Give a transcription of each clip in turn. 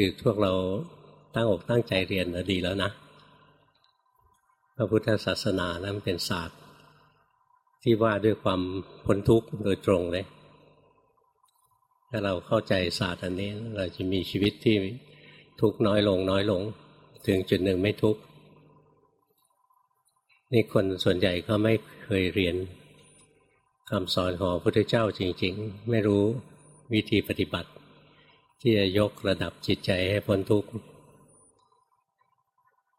คือพวกเราตั้งอกตั้งใจเรียนนะดีแล้วนะพระพุทธศาสนานะมันเป็นศาสตร์ ที่ว่าด้วยความพ้นทุกข์โดยตรงเลย ถ้าเราเข้าใจศาสตร์อันนี้ เราจะมีชีวิตที่ทุกข์น้อยลงน้อยลง ถึงจุดหนึ่งไม่ทุกข์นี่คนส่วนใหญ่ก็ไม่เคยเรียนคำสอนของพระพุทธเจ้าจริง ๆ ไม่รู้วิธีปฏิบัติ ที่จะยกระดับจิตใจให้พ้นทุกข์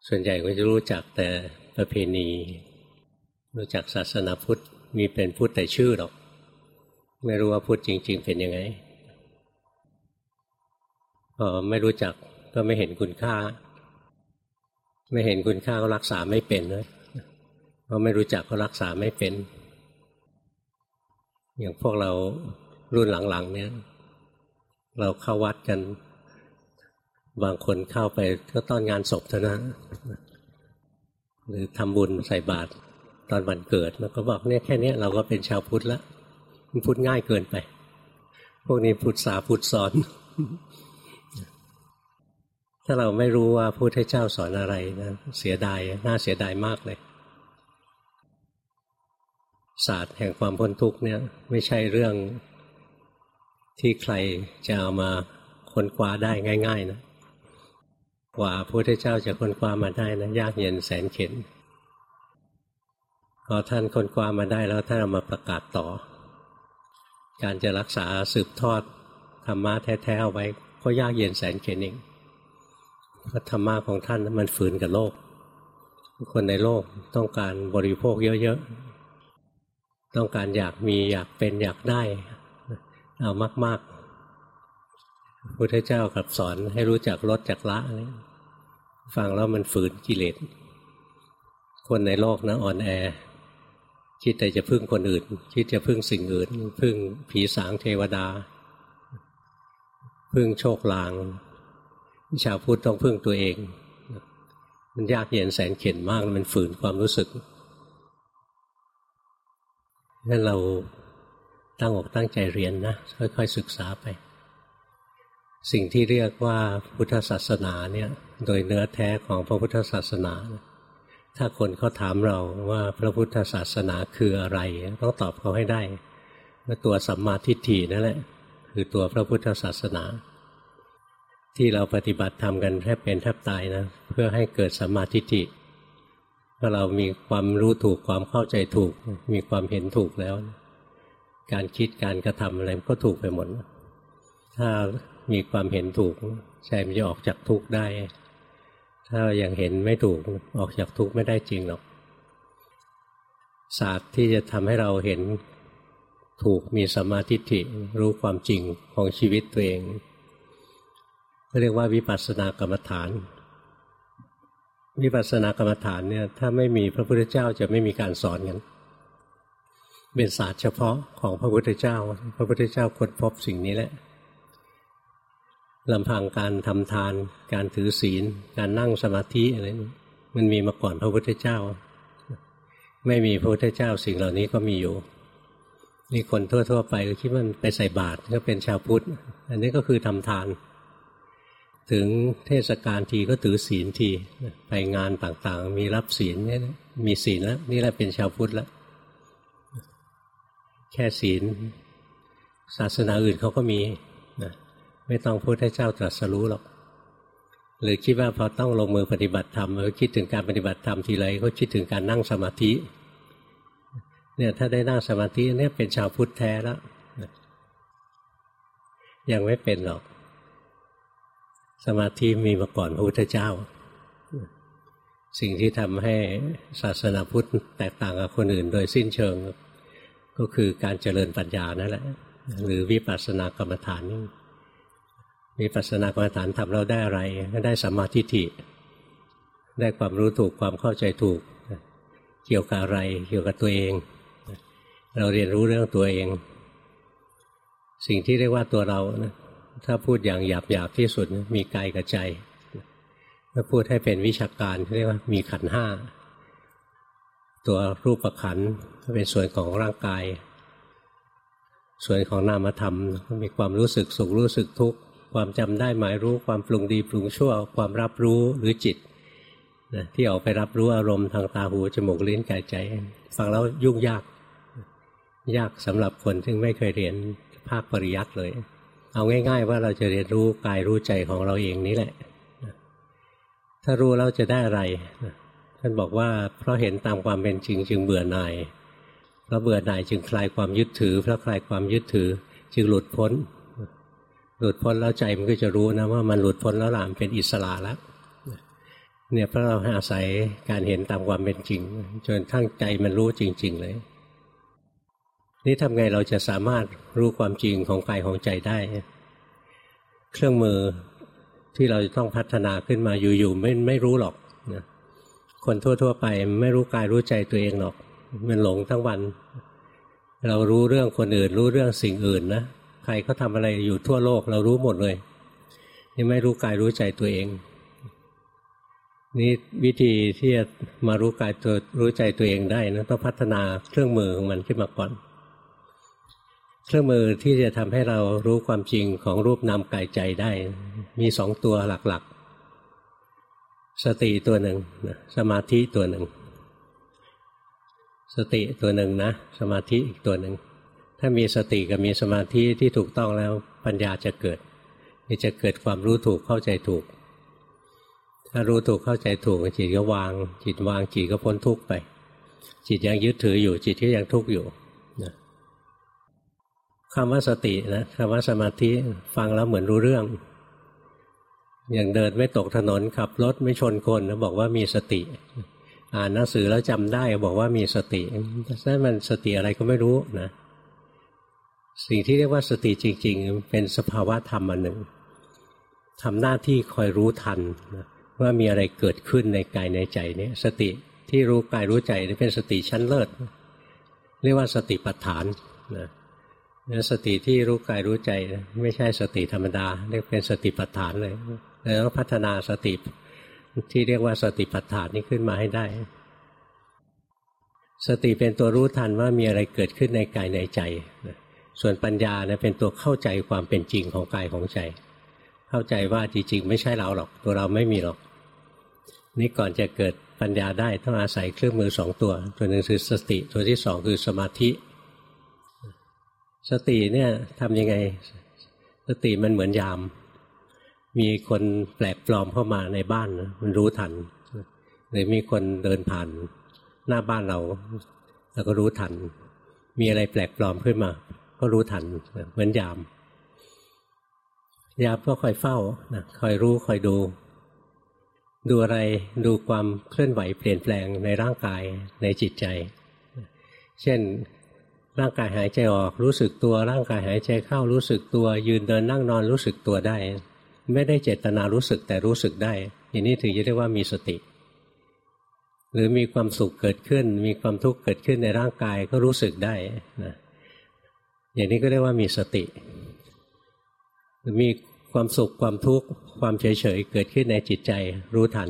ส่วนใหญ่ก็จะรู้จักแต่ประเพณี รู้จักศาสนาพุทธมีเป็นพุทธแต่ชื่อหรอก ไม่รู้ว่าพุทธจริง ๆ เป็นยังไงพอไม่รู้จักก็ไม่เห็นคุณค่า ไม่เห็นคุณค่าก็รักษาไม่เป็นเลยเพราะไม่รู้จักก็รักษาไม่เป็น อย่างพวกเรารุ่นหลังๆ เนี่ย เราเข้าวัดกัน บางคนเข้าไปก็ต้อนงานศพเท่านั้นหรือทำบุญใส่บาตรตอนวันเกิดแล้วก็บอกเนี่ยแค่นี้เราก็เป็นชาวพุทธแล้วมันพุทธง่ายเกินไป พวกนี้พุทธสาพุทธสอน ถ้าเราไม่รู้ว่าพุทธเจ้าสอนอะไรนะเสียดายน่าเสียดายมากเลย ศาสตร์แห่งความพ้นทุกข์เนี่ย ไม่ใช่เรื่อง ที่ใครจะเอามาค้นคว้าได้ง่าย ๆ นะกว่าพระพุทธเจ้าจะค้นคว้ามาได้นะยากเย็นแสนเข็ญพอท่านค้นคว้ามาได้แล้วท่านเอามาประกาศต่อ การจะรักษาสืบทอดธรรมะแท้ๆเอาไว้ ก็ยากเย็นแสนเข็ญเองเพราะธรรมะของท่านมันฝืนกับโลก คนในโลกต้องการบริโภคเยอะๆ ต้องการอยากมีอยากเป็นอยากได้ เอามาก ๆ พุทธเจ้ากับสอนให้รู้จักลดจักละฟังแล้วมันฝืนกิเลส คนในโลกนะอ่อนแอ คิดแต่จะพึ่งคนอื่น คิดจะพึ่งสิ่งอื่น พึ่งผีสางเทวดา พึ่งโชคลางชาวพุทธต้องพึ่งตัวเอง มันยากเย็นแสนเข็ญมาก มันฝืนความรู้สึกงั้นเรา ตั้งอกตั้งใจเรียนนะค่อยๆศึกษาไป สิ่งที่เรียกว่าพุทธศาสนาเนี่ยโดยเนื้อแท้ของพระพุทธศาสนา ถ้าคนเขาถามเราว่าพระพุทธศาสนาคืออะไรต้องตอบเขาให้ได้ว่าตัวสัมมาทิฏฐินั่นแหละ คือตัวพระพุทธศาสนา ที่เราปฏิบัติทำกันแทบเป็นแทบตายนะเพื่อให้เกิดสัมมาทิฏฐิถ้าเรามีความรู้ถูกความเข้าใจถูก มีความเห็นถูกแล้ว การคิดการกระทำอะไรก็ถูกไปหมด ถ้ามีความเห็นถูกใจมันจะออกจากทุกข์ได้ ถ้ายังเห็นไม่ถูกออกจากทุกข์ไม่ได้จริงหรอก ศาสตร์ที่จะทำให้เราเห็นถูกมีสมาธิิรู้ความจริงของชีวิตตัวเองเรียกว่าวิปัสสนากรรมฐาน วิปัสสนากรรมฐานเนี่ยถ้าไม่มีพระพุทธเจ้าจะไม่มีการสอนกัน เป็นศาสตร์เฉพาะของพระพุทธเจ้า พระพุทธเจ้าค้นพบสิ่งนี้แหละลำพังการทำทาน การถือศีล การนั่งสมาธิอะไรมันมีมาก่อนพระพุทธเจ้า ไม่มีพระพุทธเจ้าสิ่งเหล่านี้ก็มีอยู่นี่คนทั่ว ๆ ไปก็คิดว่าไปใส่บาตรก็เป็นชาวพุทธ อันนี้ก็คือทำทาน ถึงเทศกาลทีก็ถือศีลที ไปงานต่างๆ มีรับศีลเนี่ยมีศีลแล้วนี่แหละเป็นชาวพุทธแล้ว แค่ศีล ศาสนาอื่นเขาก็มีนะไม่ต้องพุทธเจ้าตรัสรู้หรอก หรือคิดว่าพอต้องลงมือปฏิบัติธรรมเออคิดถึงการปฏิบัติธรรมทีไรก็คิดถึงการนั่งสมาธิเนี่ยถ้าได้นั่งสมาธิเนี่ยเป็นชาวพุทธแท้แล้ว ยังไม่เป็นหรอก สมาธิมีมาก่อนพระพุทธเจ้า สิ่งที่ทำให้ศาสนาพุทธแตกต่างกับคนอื่น โดยสิ้นเชิง ก็คือการเจริญปัญญานั่นแหละ หรือวิปัสสนากรรมฐานนี่วิปัสสนากรรมฐานทำเราได้อะไรได้สัมมาทิฏฐิ ได้ความรู้ถูกความเข้าใจถูก เกี่ยวกับอะไรเกี่ยวกับตัวเอง เราเรียนรู้เรื่องตัวเอง สิ่งที่เรียกว่าตัวเรานะถ้าพูดอย่างหยาบหยาบที่สุดมีกายกับใจถ้าพูดให้เป็นวิชาการเรียกว่ามีขันห้า ตัวรูปขันเป็นส่วนของร่างกาย ส่วนของนามธรรมมีความรู้สึกสุขรู้สึกทุกข์ความจำได้หมายรู้ความปรุงดีปรุงชั่ว ความรับรู้หรือจิตนะที่ออกไปรับรู้อารมณ์ทางตาหูจมูกลิ้นกายใจ ฟังแล้วยุ่งยาก ยากสำหรับคนที่ไม่เคยเรียนภาคปริยัติเลย เอาง่าย ๆ ว่าเราจะเรียนรู้กายรู้ใจของเราเองนี้แหละ ถ้ารู้แล้วจะได้อะไร ท่านบอกว่าเพราะเห็นตามความเป็นจริงจึงเบื่อหน่ายเพราะเบื่อหน่ายจึงคลายความยึดถือเพราะคลายความยึดถือ จึงหลุดพ้น หลุดพ้นแล้วใจมันก็จะรู้นะว่ามันหลุดพ้นแล้วหล่ะมันเป็นอิสระแล้วเนี่ยเพราะเราอาศัยการเห็นตามความเป็นจริง จนทั้งใจมันรู้จริง ๆ เลย นี่ทำไงเราจะสามารถรู้ความจริงของกายของใจได้ เครื่องมือที่เราจะต้องพัฒนาขึ้นมาอยู่ๆไม่ไม่รู้หรอก คนทั่ว ๆ ไปไม่รู้กายรู้ใจตัวเองหรอก มันหลงทั้งวัน เรารู้เรื่องคนอื่น รู้เรื่องสิ่งอื่นนะใครเขาทาอะไรอยู่ทั่วโลก เรารู้หมดเลยนี่ไม่รู้กายรู้ใจตัวเองนี่วิธีที่จะมารู้กายตัวรู้ใจตัวเองได้นะต้องพัฒนาเครื่องมือของมันขึ้นมาก่อน เครื่องมือที่จะทำให้เรารู้ความจริงของรูปนามกายใจได้ มีสองตัวหลัก สติตัวหนึ่งสมาธิตัวหนึ่ง สติตัวหนึ่งนะ สมาธิอีกตัวหนึ่ง ถ้ามีสติกับมีสมาธิที่ถูกต้องแล้วปัญญาจะเกิดจะเกิดความรู้ถูกเข้าใจถูก ถ้ารู้ถูกเข้าใจถูกจิตก็วาง จิตวางจิตก็พ้นทุกข์ไป จิตยังยึดถืออยู่จิตก็ยังทุกข์อยู่นะคำว่าสตินะคำว่าสมาธิฟังแล้วเหมือนรู้เรื่อง อย่างเดินไม่ตกถนนขับรถไม่ชนคนแล้วบอกว่ามีสติ อ่านหนังสือแล้วจำได้บอกว่ามีสตินั่นมันสติอะไรก็ไม่รู้นะสิ่งที่เรียกว่าสติจริง ๆ เป็นสภาวะธรรมอันหนึ่งทำหน้าที่คอยรู้ทันนะว่ามีอะไรเกิดขึ้นในกายในใจนี้สติที่รู้กายรู้ใจนี่เป็นสติชั้นเลิศ เรียกว่าสติปัฏฐานนะสติที่รู้กายรู้ใจ ไม่ใช่สติธรรมดาเรียกเป็นสติปัฏฐานเลย เราต้องพัฒนาสติที่เรียกว่าสติปัฏฐานนี้ขึ้นมาให้ได้ สติเป็นตัวรู้ทันว่ามีอะไรเกิดขึ้นในกายในใจ ส่วนปัญญาเนี่ยเป็นตัวเข้าใจความเป็นจริงของกายของใจ เข้าใจว่าจริงๆ ไม่ใช่เราหรอก ตัวเราไม่มีหรอก นี่ก่อนจะเกิดปัญญาได้ต้องอาศัยเครื่องมือสองตัว ตัวหนึ่งคือสติ ตัวที่สองคือสมาธิ สติเนี่ยทำยังไง สติมันเหมือนยาม มีคนแปลกปลอมเข้ามาในบ้านมันรู้ทันหรือมีคนเดินผ่านหน้าบ้านเราเราก็รู้ทัน มีอะไรแปลกปลอมขึ้นมา ก็รู้ทันเหมือนยาม ยามก็คอยเฝ้านะคอยรู้คอยดู ดูอะไรดูความเคลื่อนไหวเปลี่ยนแปลงในร่างกายในจิตใจ เช่นร่างกายหายใจออกรู้สึกตัว ร่างกายหายใจเข้ารู้สึกตัว ยืนเดินนั่งนอนรู้สึกตัวได้ ไม่ได้เจตนารู้สึกแต่รู้สึกได้อย่างนี้ถึงจะเรียกว่ามีสติ หรือมีความสุขเกิดขึ้น มีความทุกข์เกิดขึ้นในร่างกายก็รู้สึกได้นะอย่างนี้ก็เรียกว่ามีสติหรือมีความสุขความทุกข์ความเฉยๆเกิดขึ้นในจิตใจรู้ทัน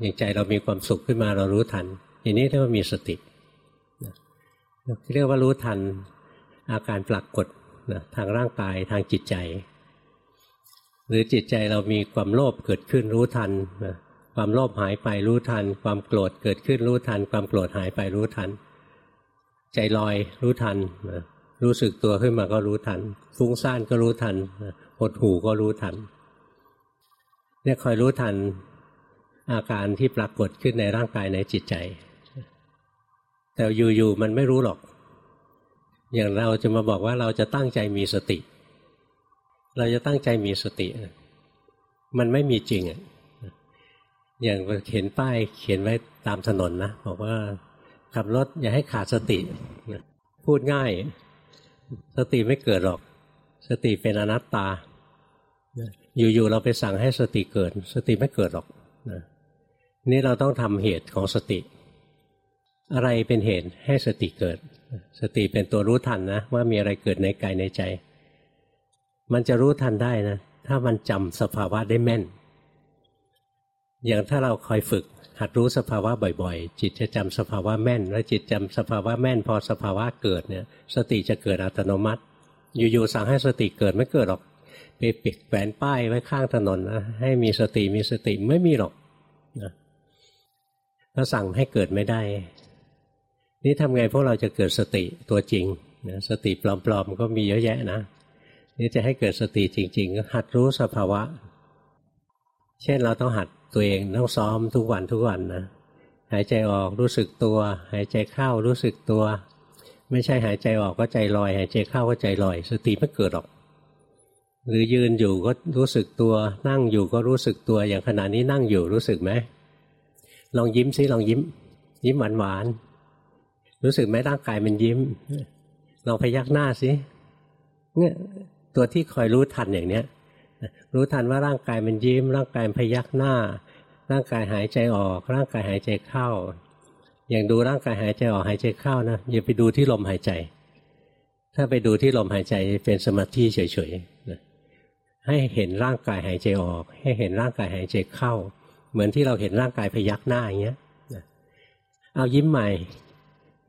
อย่างใจเรามีความสุขขึ้นมาเรารู้ทัน อย่างนี้เรียกว่ามีสติเรียกว่ารู้ทันอาการปรากฏนะทางร่างกายทางจิตใจ หรือจิตใจเรามีความโลภเกิดขึ้นรู้ทันนะความโลภหายไปรู้ทัน ความโกรธเกิดขึ้นรู้ทัน ความโกรธหายไปรู้ทัน ใจลอยรู้ทันนะรู้สึกตัวขึ้นมาก็รู้ทัน ฟุ้งซ่านก็รู้ทันหดหูก็รู้ทันเนี่ยคอยรู้ทันอาการที่ปรากฏขึ้นในร่างกายในจิตใจ แต่อยู่ๆมันไม่รู้หรอก อย่างเราจะมาบอกว่าเราจะตั้งใจมีสติ เราจะตั้งใจมีสติ มันไม่มีจริงอะอย่างเขียนป้ายเขียนไว้ตามถนนนะบอกว่าขับรถอย่าให้ขาดสติ พูดง่าย สติไม่เกิดหรอก สติเป็นอนัตตา อยู่ๆเราไปสั่งให้สติเกิด สติไม่เกิดหรอกนี่เราต้องทำเหตุของสติ อะไรเป็นเหตุให้สติเกิด สติเป็นตัวรู้ทันนะ ว่ามีอะไรเกิดในกายในใจ มันจะรู้ทันได้นะ ถ้ามันจำสภาวะได้แม่น อย่างถ้าเราคอยฝึก หัดรู้สภาวะบ่อยๆ จิตจะจำสภาวะแม่น แล้วจิตจำสภาวะแม่น พอสภาวะเกิดเนี่ย สติจะเกิดอัตโนมัติ อยู่ๆสั่งให้สติเกิดไม่เกิดหรอกไปปิดแขวนป้ายไว้ข้างถนนนะให้มีสติมีสติไม่มีหรอกนะถ้าสั่งให้เกิดไม่ได้ นี่ทำไงพวกเราจะเกิดสติตัวจริงนะสติปลอมๆก็มีเยอะแยะนะ นี่จะให้เกิดสติจริง ๆ ก็หัดรู้สภาวะ เช่นเราต้องหัดตัวเองต้องซ้อมทุกวันทุกวันนะหายใจออกรู้สึกตัว หายใจเข้ารู้สึกตัว ไม่ใช่หายใจออกก็ใจลอย หายใจเข้าก็ใจลอย สติไม่เกิดหรอก หรือยืนอยู่ก็รู้สึกตัว นั่งอยู่ก็รู้สึกตัวอย่างขณะนี้นั่งอยู่รู้สึกไหมลองยิ้มซิลองยิ้ม ยิ้มหวานหวานรู้สึกไหมร่างกายมันยิ้มลองพยักหน้าสิเนี่ย ตัวที่คอยรู้ทันอย่างเนี้ยรู้ทันว่าร่างกายมันยิ้ม ร่างกายพยักหน้า ร่างกายหายใจออก ร่างกายหายใจเข้า อย่างดูร่างกายหายใจออกหายใจเข้านะอย่าไปดูที่ลมหายใจ ถ้าไปดูที่ลมหายใจเป็นสมาธิเฉยๆให้เห็นร่างกายหายใจออก ให้เห็นร่างกายหายใจเข้า เหมือนที่เราเห็นร่างกายพยักหน้าอย่างเงี้ยเอายิ้มใหม่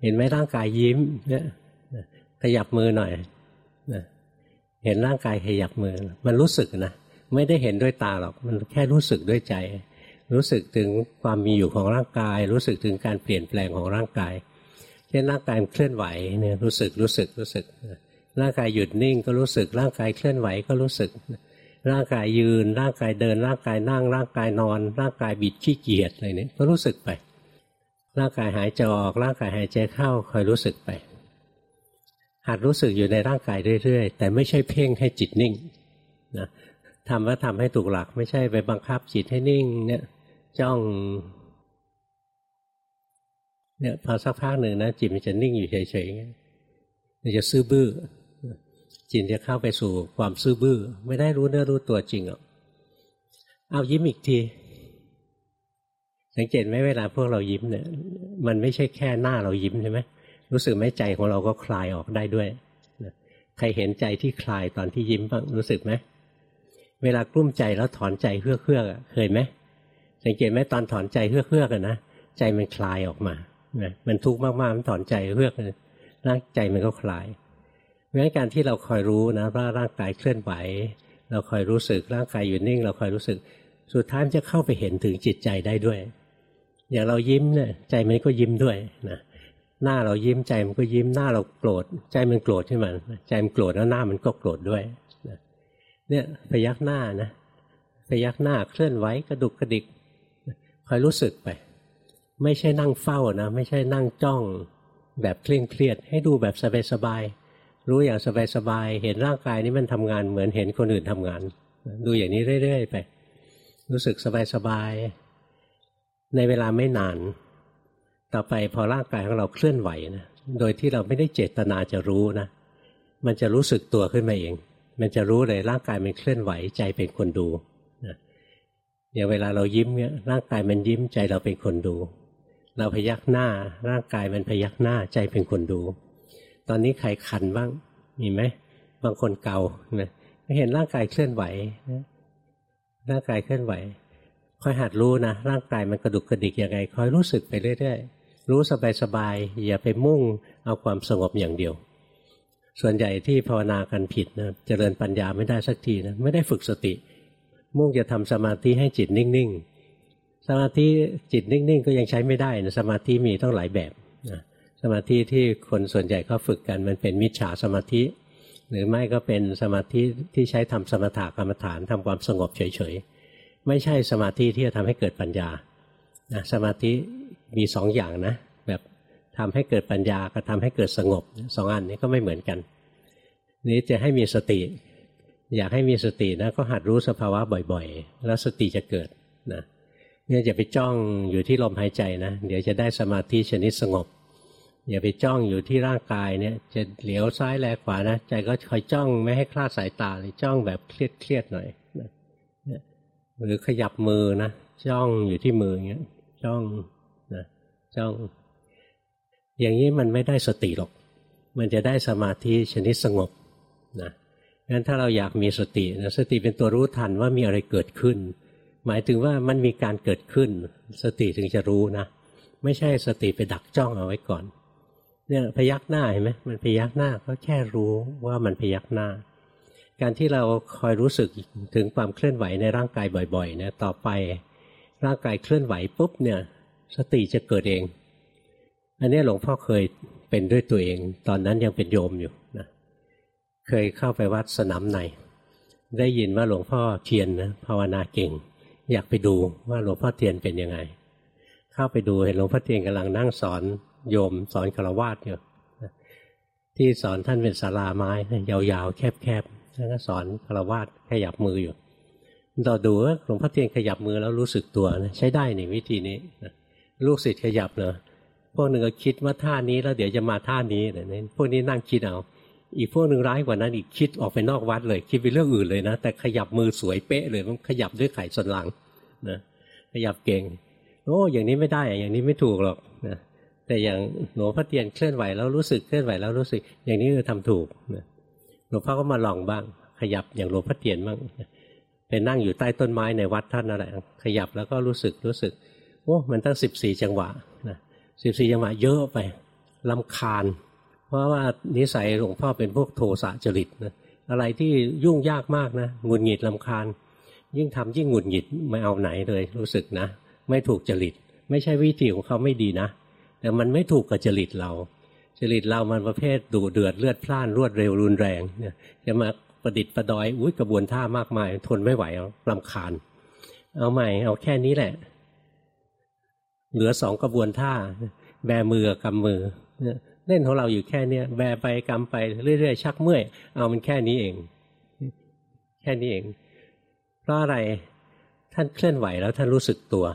เห็นไหมร่างกายยิ้มเนี่ยขยับมือหน่อย เห็นร่างกายขยับมือ มันรู้สึกนะไม่ได้เห็นด้วยตาหรอกมันแค่รู้สึกด้วยใจ รู้สึกถึงความมีอยู่ของร่างกาย รู้สึกถึงการเปลี่ยนแปลงของร่างกายเช่นร่างกายเคลื่อนไหวเนี่ยรู้สึกรู้สึกรู้สึก ร่างกายหยุดนิ่งก็รู้สึกร่างกายเคลื่อนไหวก็รู้สึก ร่างกายยืน ร่างกายเดิน ร่างกายนั่ง ร่างกายนอน ร่างกายบิดขี้เกียจอะไรเนี่ยก็รู้สึกไป ร่างกายหายใจออกร่างกายหายใจเข้าคอยรู้สึกไป หัดรู้สึกอยู่ในร่างกายเรื่อยๆ แต่ไม่ใช่เพ่งให้จิตนิ่งนะทำว่าทำให้ถูกหลัก ไม่ใช่ไปบังคับจิตให้นิ่ง เนี่ยจ้องเนี่ยพอสักพักหนึ่งนะจิตมันจะนิ่งอยู่เฉยๆมันจะซื่อบื้อ จิตจะเข้าไปสู่ความซื่อบื้อ ไม่ได้รู้เนื้อรู้ตัวจริงหรอกเอายิ้มอีกที สังเกตไหมเวลาพวกเรายิ้มเนี่ย มันไม่ใช่แค่หน้าเรายิ้มใช่ไหม รู้สึกไหมใจของเราก็คลายออกได้ด้วยใครเห็นใจที่คลายตอนที่ยิ้มบ้างรู้สึกไหมเวลากลุ้มใจแล้วถอนใจเพื่อเพื่อเคยไหมสังเกตไหมตอนถอนใจเพื่อเพื่อกันนะใจมันคลายออกมามันทุกข์มากๆมันถอนใจเพื่อร่างใจมันก็คลายเพราะฉะนั้นการที่เราคอยรู้นะว่าร่างกายเคลื่อนไหว เราคอยรู้สึกร่างกายอยู่นิ่ง เราคอยรู้สึก สุดท้ายมันจะเข้าไปเห็นถึงจิตใจได้ด้วย อย่างเรายิ้มเนี่ยใจมันก็ยิ้มด้วยนะ หน้าเรายิ้มใจมันก็ยิ้มหน้าเราโกรธใจมันโกรธใช่ไหมใจมันโกรธแล้วหน้ามันก็โกรธด้วยเนี่ยพยักหน้านะพยักหน้าเคลื่อนไหวกระดุกกระดิกคอยรู้สึกไป ไม่ใช่นั่งเฝ้านะ ไม่ใช่นั่งจ้องแบบเคร่งเครียด ให้ดูแบบสบายๆรู้อย่างสบายๆเห็นร่างกายนี้มันทำงานเหมือนเห็นคนอื่นทำงาน ดูอย่างนี้เรื่อยๆไป รู้สึกสบายๆในเวลาไม่นาน ต่อไปพอร่างกายของเราเคลื่อนไหวนะโดยที่เราไม่ได้เจตนาจะรู้นะ มันจะรู้สึกตัวขึ้นมาเอง มันจะรู้เลยร่างกายมันเคลื่อนไหวใจเป็นคนดูนะอย่างเวลาเรายิ้มเนี่ยร่างกายมันยิ้มใจเราเป็นคนดู เราพยักหน้า ร่างกายมันพยักหน้าใจเป็นคนดู ตอนนี้ใครคันบ้างมีไหมบางคนเกานะเห็นร่างกายเคลื่อนไหวร่างกายเคลื่อนไหวค่อยหัดรู้นะร่างกายมันกระดุกกระดิกยังไงคอยรู้สึกไปเรื่อยๆ รู้สบายๆอย่าไปมุ่งเอาความสงบอย่างเดียว ส่วนใหญ่ที่ภาวนากันผิดนะเจริญปัญญาไม่ได้สักทีนะไม่ได้ฝึกสติ มุ่งจะทำสมาธิให้จิตนิ่งๆ สมาธิจิตนิ่งๆ ก็ยังใช้ไม่ได้นะสมาธิมีต้องหลายแบบนะสมาธิที่คนส่วนใหญ่เขาฝึกกันมันเป็นมิจฉาสมาธิ หรือไม่ก็เป็นสมาธิที่ใช้ทำสมถกรรมฐานทำความสงบเฉยๆไม่ใช่สมาธิที่จะทำให้เกิดปัญญานะสมาธิ มีสองอย่างนะ แบบทำให้เกิดปัญญากับทำให้เกิดสงบสองอันนี้ก็ไม่เหมือนกัน นี้จะให้มีสติ อยากให้มีสตินะก็หัดรู้สภาวะบ่อยๆ แล้วสติจะเกิดนะเนี่ยอย่าไปจ้องอยู่ที่ลมหายใจนะ เดี๋ยวจะได้สมาธิชนิดสงบ อย่าไปจ้องอยู่ที่ร่างกายเนี่ย จะเหลียวซ้ายแลขวานะใจก็คอยจ้องไม่ให้คลาดสายตาเลยจ้องแบบเครียดเครียดหน่อยนะหรือขยับมือนะจ้องอยู่ที่มืออย่างเงี้ยจ้อง จ้อง อย่างนี้มันไม่ได้สติหรอก มันจะได้สมาธิชนิดสงบนะงั้นถ้าเราอยากมีสตินะสติเป็นตัวรู้ทันว่ามีอะไรเกิดขึ้น หมายถึงว่ามันมีการเกิดขึ้น สติถึงจะรู้นะ ไม่ใช่สติไปดักจ้องเอาไว้ก่อน เนี่ยพยักหน้าเห็นไหมมันพยักหน้าก็แค่รู้ว่ามันพยักหน้า การที่เราคอยรู้สึกถึงความเคลื่อนไหวในร่างกายบ่อยๆเนี่ยต่อไปร่างกายเคลื่อนไหวปุ๊บเนี่ย สติจะเกิดเอง อันนี้หลวงพ่อเคยเป็นด้วยตัวเอง ตอนนั้นยังเป็นโยมอยู่นะเคยเข้าไปวัดสนามในได้ยินว่าหลวงพ่อเทียนนะภาวนาเก่ง อยากไปดูว่าหลวงพ่อเทียนเป็นยังไง เข้าไปดูเห็นหลวงพ่อเทียนกำลังนั่งสอนโยมสอนคารวาสอยู่ที่สอนท่านเป็นศาลาไม้ยาวๆ แคบๆท่านก็สอนคารวาสขยับมืออยู่เราดูว่าหลวงพ่อเทียนขยับมือแล้วรู้สึกตัวนะใช้ได้ในวิธีนี้ ลูกศิษย์ขยับเนอะพวกหนึ่งก็คิดว่าท่านี้แล้วเดี๋ยวจะมาท่านี้เนี่ยพวกนี้นั่งคิดเอา อีกพวกหนึ่งร้ายกว่านั้นอีกคิดออกไปนอกวัดเลย คิดไปเรื่องอื่นเลยนะแต่ขยับมือสวยเป๊ะเลยมันขยับด้วยไข่สันหลังนะขยับเก่งโอ้อย่างนี้ไม่ได้อย่างนี้ไม่ถูกหรอกนะแต่อย่างหลวงพ่อเตียนเคลื่อนไหวแล้วรู้สึกเคลื่อนไหวแล้วรู้สึก อย่างนี้คือทำถูกนะหลวงพ่อก็มาลองบ้าง ขยับอย่างหลวงพ่อเตียนบ้างไปนั่งอยู่ใต้ต้นไม้ในวัดท่านนั่นแหละขยับแล้วก็รู้สึกรู้สึก โอ้มันตั้งสิบสี่จังหวะนะสิบสี่จังหวะเยอะไปลำคาญ เพราะว่านิสัยหลวงพ่อเป็นพวกโทสะจริตนะอะไรที่ยุ่งยากมากนะหงุดหงิดลำคาญ ยิ่งทำยิ่งหงุดหงิดไม่เอาไหนเลยรู้สึกนะ ไม่ถูกจริต ไม่ใช่วิธีของเขาไม่ดีนะ แต่มันไม่ถูกกับจริตเรา จริตเรามันประเภทดุเดือดเลือดพล่านรวดเร็วรุนแรงเนี่ยจะมาประดิษฐ์ประดอยอุ้ยกระบวนท่ามากมาย ทนไม่ไหวเอาลำคาญ เอาใหม่เอาแค่นี้แหละ เหลือสองกระบวนท่า แบมือกำมือเล่นของเราอยู่แค่เนี้ยแบไปกำไปเรื่อยๆชักเมื่อย เอามันแค่นี้เอง แค่นี้เอง เพราะอะไรท่านเคลื่อนไหวแล้วท่านรู้สึกตัว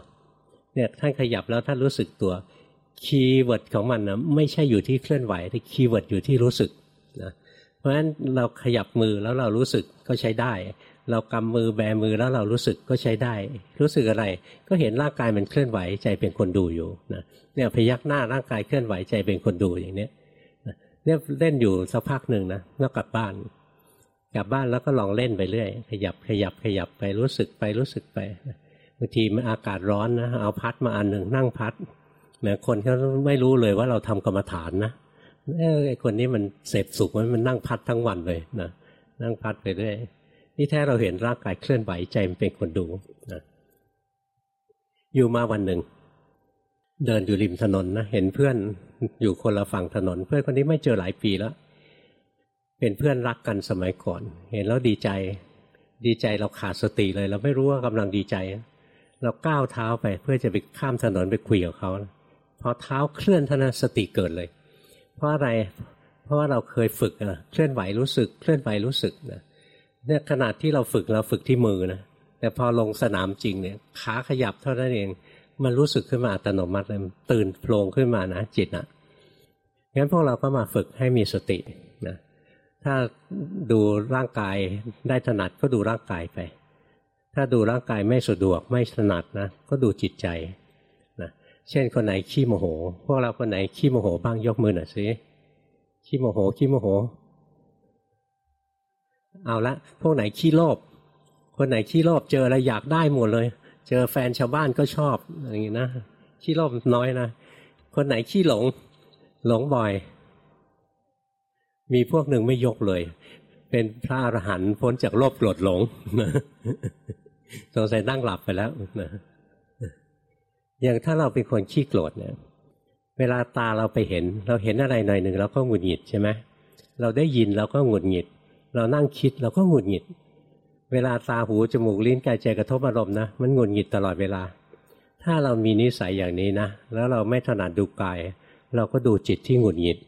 เนี่ยท่านขยับแล้วท่านรู้สึกตัว keyword ของมันนะไม่ใช่อยู่ที่เคลื่อนไหวแต่ keyword อยู่ที่รู้สึกนะเพราะฉะนั้นเราขยับมือแล้วเรารู้สึกก็ใช้ได้ เรากำมือแบมือแล้วเรารู้สึกก็ใช้ได้ รู้สึกอะไร ก็เห็นร่างกายมันเคลื่อนไหวใจเป็นคนดูอยู่นะเนี่ยพยักหน้าร่างกายเคลื่อนไหวใจเป็นคนดูอย่างเนี้ยเนี่ยเล่นอยู่สักพักหนึ่งนะแล้วกลับบ้าน กลับบ้านแล้วก็ลองเล่นไปเรื่อย ขยับขยับขยับไปรู้สึกไปรู้สึกไปบางทีมันอากาศร้อนนะเอาพัดมาอันหนึ่งนั่งพัดแม้คนเขาไม่รู้เลยว่าเราทำกรรมฐานนะไอ้คนนี้มันเสพสุขมันมันนั่งพัดทั้งวันเลยนะนั่งพัดไปเรื่อย นี่แท้เราเห็นร่างกายเคลื่อนไหวใจมันเป็นคนดูนะอยู่มาวันหนึ่ง เดินอยู่ริมถนนนะเห็นเพื่อนอยู่คนละฝั่งถนน เพื่อนคนนี้ไม่เจอหลายปีแล้ว เป็นเพื่อนรักกันสมัยก่อน เห็นแล้วดีใจ ดีใจเราขาดสติเลย เราไม่รู้ว่ากำลังดีใจ เราก้าวเท้าไปเพื่อจะไปข้ามถนนไปคุยกับเขาพอเท้าเคลื่อนท่านสติเกิดเลย เพราะอะไรเพราะว่าเราเคยฝึกนะเคลื่อนไหวรู้สึก เคลื่อนไหวรู้สึกนะ เนี่ยขนาดที่เราฝึกเราฝึกที่มือนะแต่พอลงสนามจริงเนี่ยขาขยับเท่านั้นเอง มันรู้สึกขึ้นมาอัตโนมัติเลยตื่นโผล่ขึ้นมานะจิตอะงั้นพวกเราก็มาฝึกให้มีสตินะถ้าดูร่างกายได้ถนัดก็ดูร่างกายไป ถ้าดูร่างกายไม่สะดวกไม่ถนัดนะก็ดูจิตใจนะเช่นคนไหนขี้โมโห พวกเราคนไหนขี้โมโหบ้างยกมือหน่อยสิขี้โมโหขี้โมโห เอาละพวกไหนขี้โลภคนไหนขี้โลภเจออะไรอยากได้หมดเลย เจอแฟนชาวบ้านก็ชอบอย่างนี้นะขี้โลภน้อยนะคนไหนขี้หลง หลงบ่อย มีพวกหนึ่งไม่ยกเลย เป็นพระอรหันต์พ้นจากโลภโกรธหลงสงสัยนั่งหลับไปแล้วนะอย่างถ้าเราเป็นคนขี้โกรธเนี่ย เวลาตาเราไปเห็น เราเห็นอะไรหน่อยหนึ่งเราก็หงุดหงิดใช่ไหมเราได้ยินเราก็หงุดหงิด เรานั่งคิดเราก็หงุดหงิด เวลาตาหูจมูกลิ้นกายใจกระทบอารมณ์นะมันหงุดหงิดตลอดเวลา ถ้าเรามีนิสัยอย่างนี้นะ แล้วเราไม่ถนัดดูกาย เราก็ดูจิตที่หงุดหงิด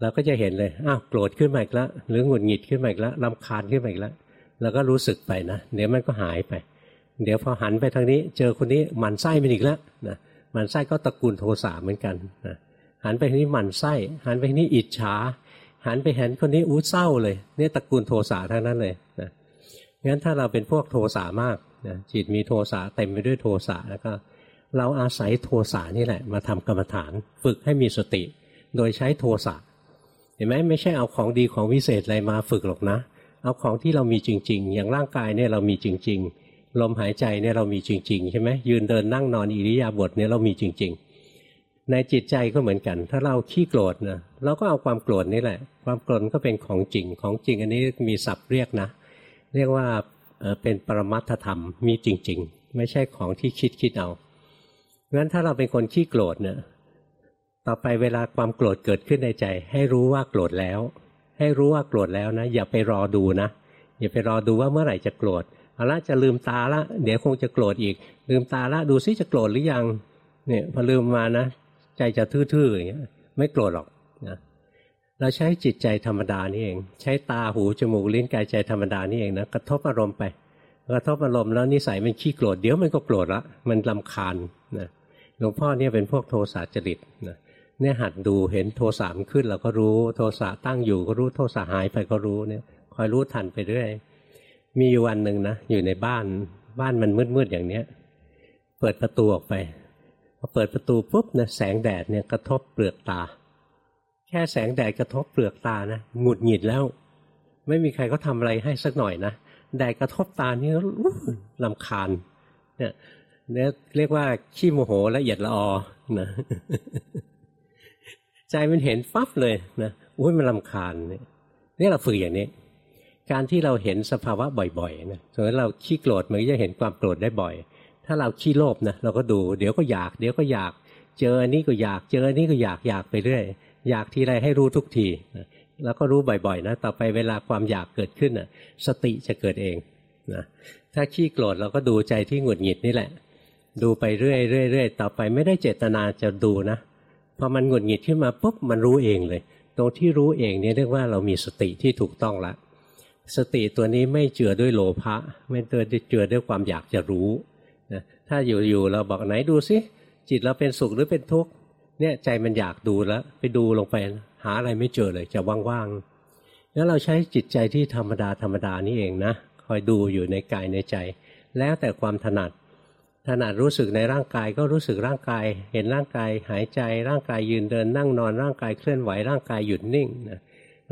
เราก็จะเห็นเลยอ้าวโกรธขึ้นมาอีกแล้วหรือหงุดหงิดขึ้นมาอีกแล้วลำคาญขึ้นมาอีกแล้วเราก็รู้สึกไปนะเดี๋ยวมันก็หายไป เดี๋ยวพอหันไปทางนี้ เจอคนนี้หมันไส้มันอีกแล้วนะหมันไส้ก็ตระกูลโทสะเหมือนกันนะหันไปทางนี้หมันไส้หันไปทางนี้อิจฉา หันไปเห็นคนนี้อู้เศร้าเลยเนี่ยตระกูลโทสะทั้งนั้นเลยนะงั้นถ้าเราเป็นพวกโทสามากนะจิตมีโทสะเต็มไปด้วยโทสะแล้วก็เราอาศัยโทสะนี่แหละ มาทำกรรมฐาน ฝึกให้มีสติ โดยใช้โทสะเห็นไหมไม่ใช่เอาของดีของวิเศษอะไรมาฝึกหรอกนะ เอาของที่เรามีจริง ๆ อย่างร่างกายเนี่ยเรามีจริง ๆ ลมหายใจเนี่ยเรามีจริง ๆ ใช่ไหมยืนเดินนั่งนอนอิริยาบถเนี่ยเรามีจริง ๆ ในจิตใจก็เหมือนกัน ถ้าเราขี้โกรธนะเราก็เอาความโกรธนี่แหละ ความโกรธก็เป็นของจริงของจริงอันนี้มีศัพท์เรียกนะ เรียกว่าเป็นปรมัตถธรรมมีจริง ๆ ไม่ใช่ของที่คิดคิดเอางั้นถ้าเราเป็นคนขี้โกรธเนี่ยต่อไปเวลาความโกรธเกิดขึ้นในใจ ให้รู้ว่าโกรธแล้ว ให้รู้ว่าโกรธแล้วนะ อย่าไปรอดูนะ อย่าไปรอดูว่าเมื่อไหร่จะโกรธเอาละจะลืมตาละ เดี๋ยวคงจะโกรธอีก ลืมตาละดูซิจะโกรธหรือยังเนี่ยพอลืมมานะ ใจจะทื่อๆอย่างเงี้ยไม่โกรธหรอกนะเราใช้จิตใจธรรมดานี่เอง ใช้ตาหูจมูกลิ้นกายใจธรรมดานี่เองนะกระทบอารมณ์ไปกระทบอารมณ์แล้วนิสัยมันขี้โกรธเดี๋ยวมันก็โกรธละมันลำคาญนะหลวงพ่อเนี่ยเป็นพวกโทสะจริตนะเนี่ยหัดดูเห็นโทสะมันขึ้นเราก็รู้โทสะตั้งอยู่ก็รู้โทสะหายไปก็รู้เนี่ยคอยรู้ทันไปเรื่อยมีอยู่วันหนึ่งนะอยู่ในบ้านบ้านมันมืดๆอย่างเนี้ย เปิดประตูออกไป อเปิดประตูปุ๊บเนี่ยแสงแดดเนี่ยกระทบเปลือกตา แค่แสงแดดกระทบเปลือกตานะหงุดหงิดแล้ว ไม่มีใครเขาทาอะไรให้สักหน่อยนะแดดกระทบตานี่ลำคาญเนี่ยเนี่ยเรียกว่าขี้โมโหละเอียดละออนะใจมันเห็นฟับเลยนะอุ้ยมันลำคาญเนี่ยนี่เราฝึกอย่างนี้ การที่เราเห็นสภาวะบ่อยๆนะสมมติเราขี้โกรธมันก็จะเห็นความโกรธได้บ่อย ถ้าเราขี้โลภนะเราก็ดูเดี๋ยวก็อยากเดี๋ยวก็อยาก เจออันนี้ก็อยากเจออันนี้ก็อยากอยากไปเรื่อยอยากทีไรให้รู้ทุกทีแล้วก็รู้บ่อยๆนะต่อไปเวลาความอยากเกิดขึ้นนะสติจะเกิดเองนะถ้าขี้โกรธเราก็ดูใจที่หงุดหงิดนี่แหละ ดูไปเรื่อยๆต่อไปไม่ได้เจตนาจะดูนะพอมันหงุดหงิดขึ้นมาปุ๊บมันรู้เองเลย ตรงที่รู้เองเนี่ยเรียกว่าเรามีสติที่ถูกต้องละสติตัวนี้ไม่เจือด้วยโลภะไม่เจือด้วยความอยากจะรู้ ถ้าอยู่ๆเราบอกไหนดูซิจิตเราเป็นสุขหรือเป็นทุกข์เนี่ยใจมันอยากดูแล้ว ไปดูลงไปหาอะไรไม่เจอเลยจะว่างๆแล้วเราใช้จิตใจที่ธรรมดาธรรมดานี่เองนะคอยดูอยู่ในกายในใจ แล้วแต่ความถนัดถนัดรู้สึกในร่างกายก็รู้สึกร่างกาย เห็นร่างกายหายใจ ร่างกายยืนเดิน นั่งนอนร่างกายเคลื่อนไหวร่างกายหยุดนิ่งนะ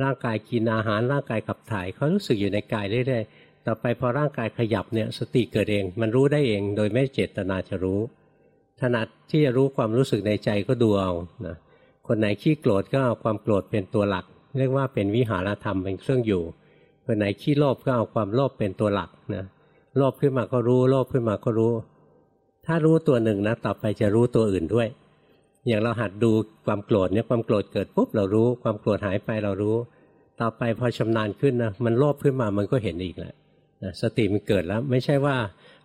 ร่างกายกินอาหารร่างกายขับถ่ายเขารู้สึกอยู่ในกายเรื่อยๆ ต่อไปพอร่างกายขยับเนี่ยสติเกิดเอง มันรู้ได้เองโดยไม่เจตนาจะรู้ ถนัดที่จะรู้ความรู้สึกในใจก็ดูเอานะคนไหนขี้โกรธก็เอาความโกรธเป็นตัวหลัก เรียกว่าเป็นวิหารธรรมเป็นเครื่องอยู่ คนไหนขี้โลภก็เอาความโลภเป็นตัวหลักนะโลภขึ้นมาก็รู้ โลภขึ้นมาก็รู้ ถ้ารู้ตัวหนึ่งนะต่อไปจะรู้ตัวอื่นด้วย อย่างเราหัดดูความโกรธเนี่ยความโกรธเกิดปุ๊บเรารู้ ความโกรธหายไปเรารู้ ต่อไปพอชำนาญขึ้นนะมันโลภขึ้นมามันก็เห็นอีกแหละ นะสติมันเกิดแล้ว ไม่ใช่ว่า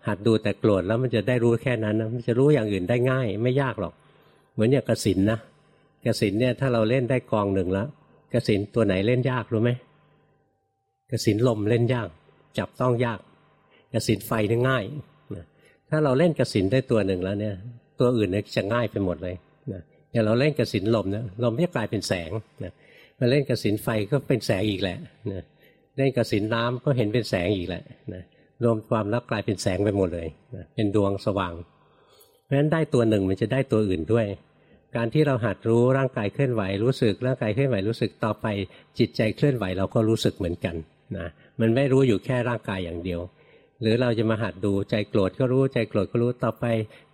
หัดดูแต่โกรธแล้วมันจะได้รู้แค่นั้นนะมันจะรู้อย่างอื่นได้ง่าย ไม่ยากหรอก เหมือนอย่างกสินนะกสินเนี่ยถ้าเราเล่นได้กองหนึ่งแล้วกสินตัวไหนเล่นยากรู้ไหมกสินลมเล่นยาก จับต้องยากกสินไฟนี่ง่ายถ้าเราเล่นกสินได้ตัวหนึ่งแล้วเนี่ย ตัวอื่นเนี่ยจะง่ายไปหมดเลยนะอย่างเราเล่นกสินลมเนี่ยลมจะกลายเป็นแสงนะมาเล่นกสินไฟก็เป็นแสงอีกแหละนะ เล่นกสินน้ำก็เห็นเป็นแสงอีกแหละนะรวมความแล้วกลายเป็นแสงไปหมดเลยนะเป็นดวงสว่าง เพราะฉะนั้นได้ตัวหนึ่งมันจะได้ตัวอื่นด้วย การที่เราหัดรู้ร่างกายเคลื่อนไหวรู้สึกร่างกายเคลื่อนไหวรู้สึกต่อไปจิตใจเคลื่อนไหวเราก็รู้สึกเหมือนกันนะมันไม่รู้อยู่แค่ร่างกายอย่างเดียว หรือเราจะมาหัดดูใจโกรธก็รู้ใจโกรธก็รู้ต่อไป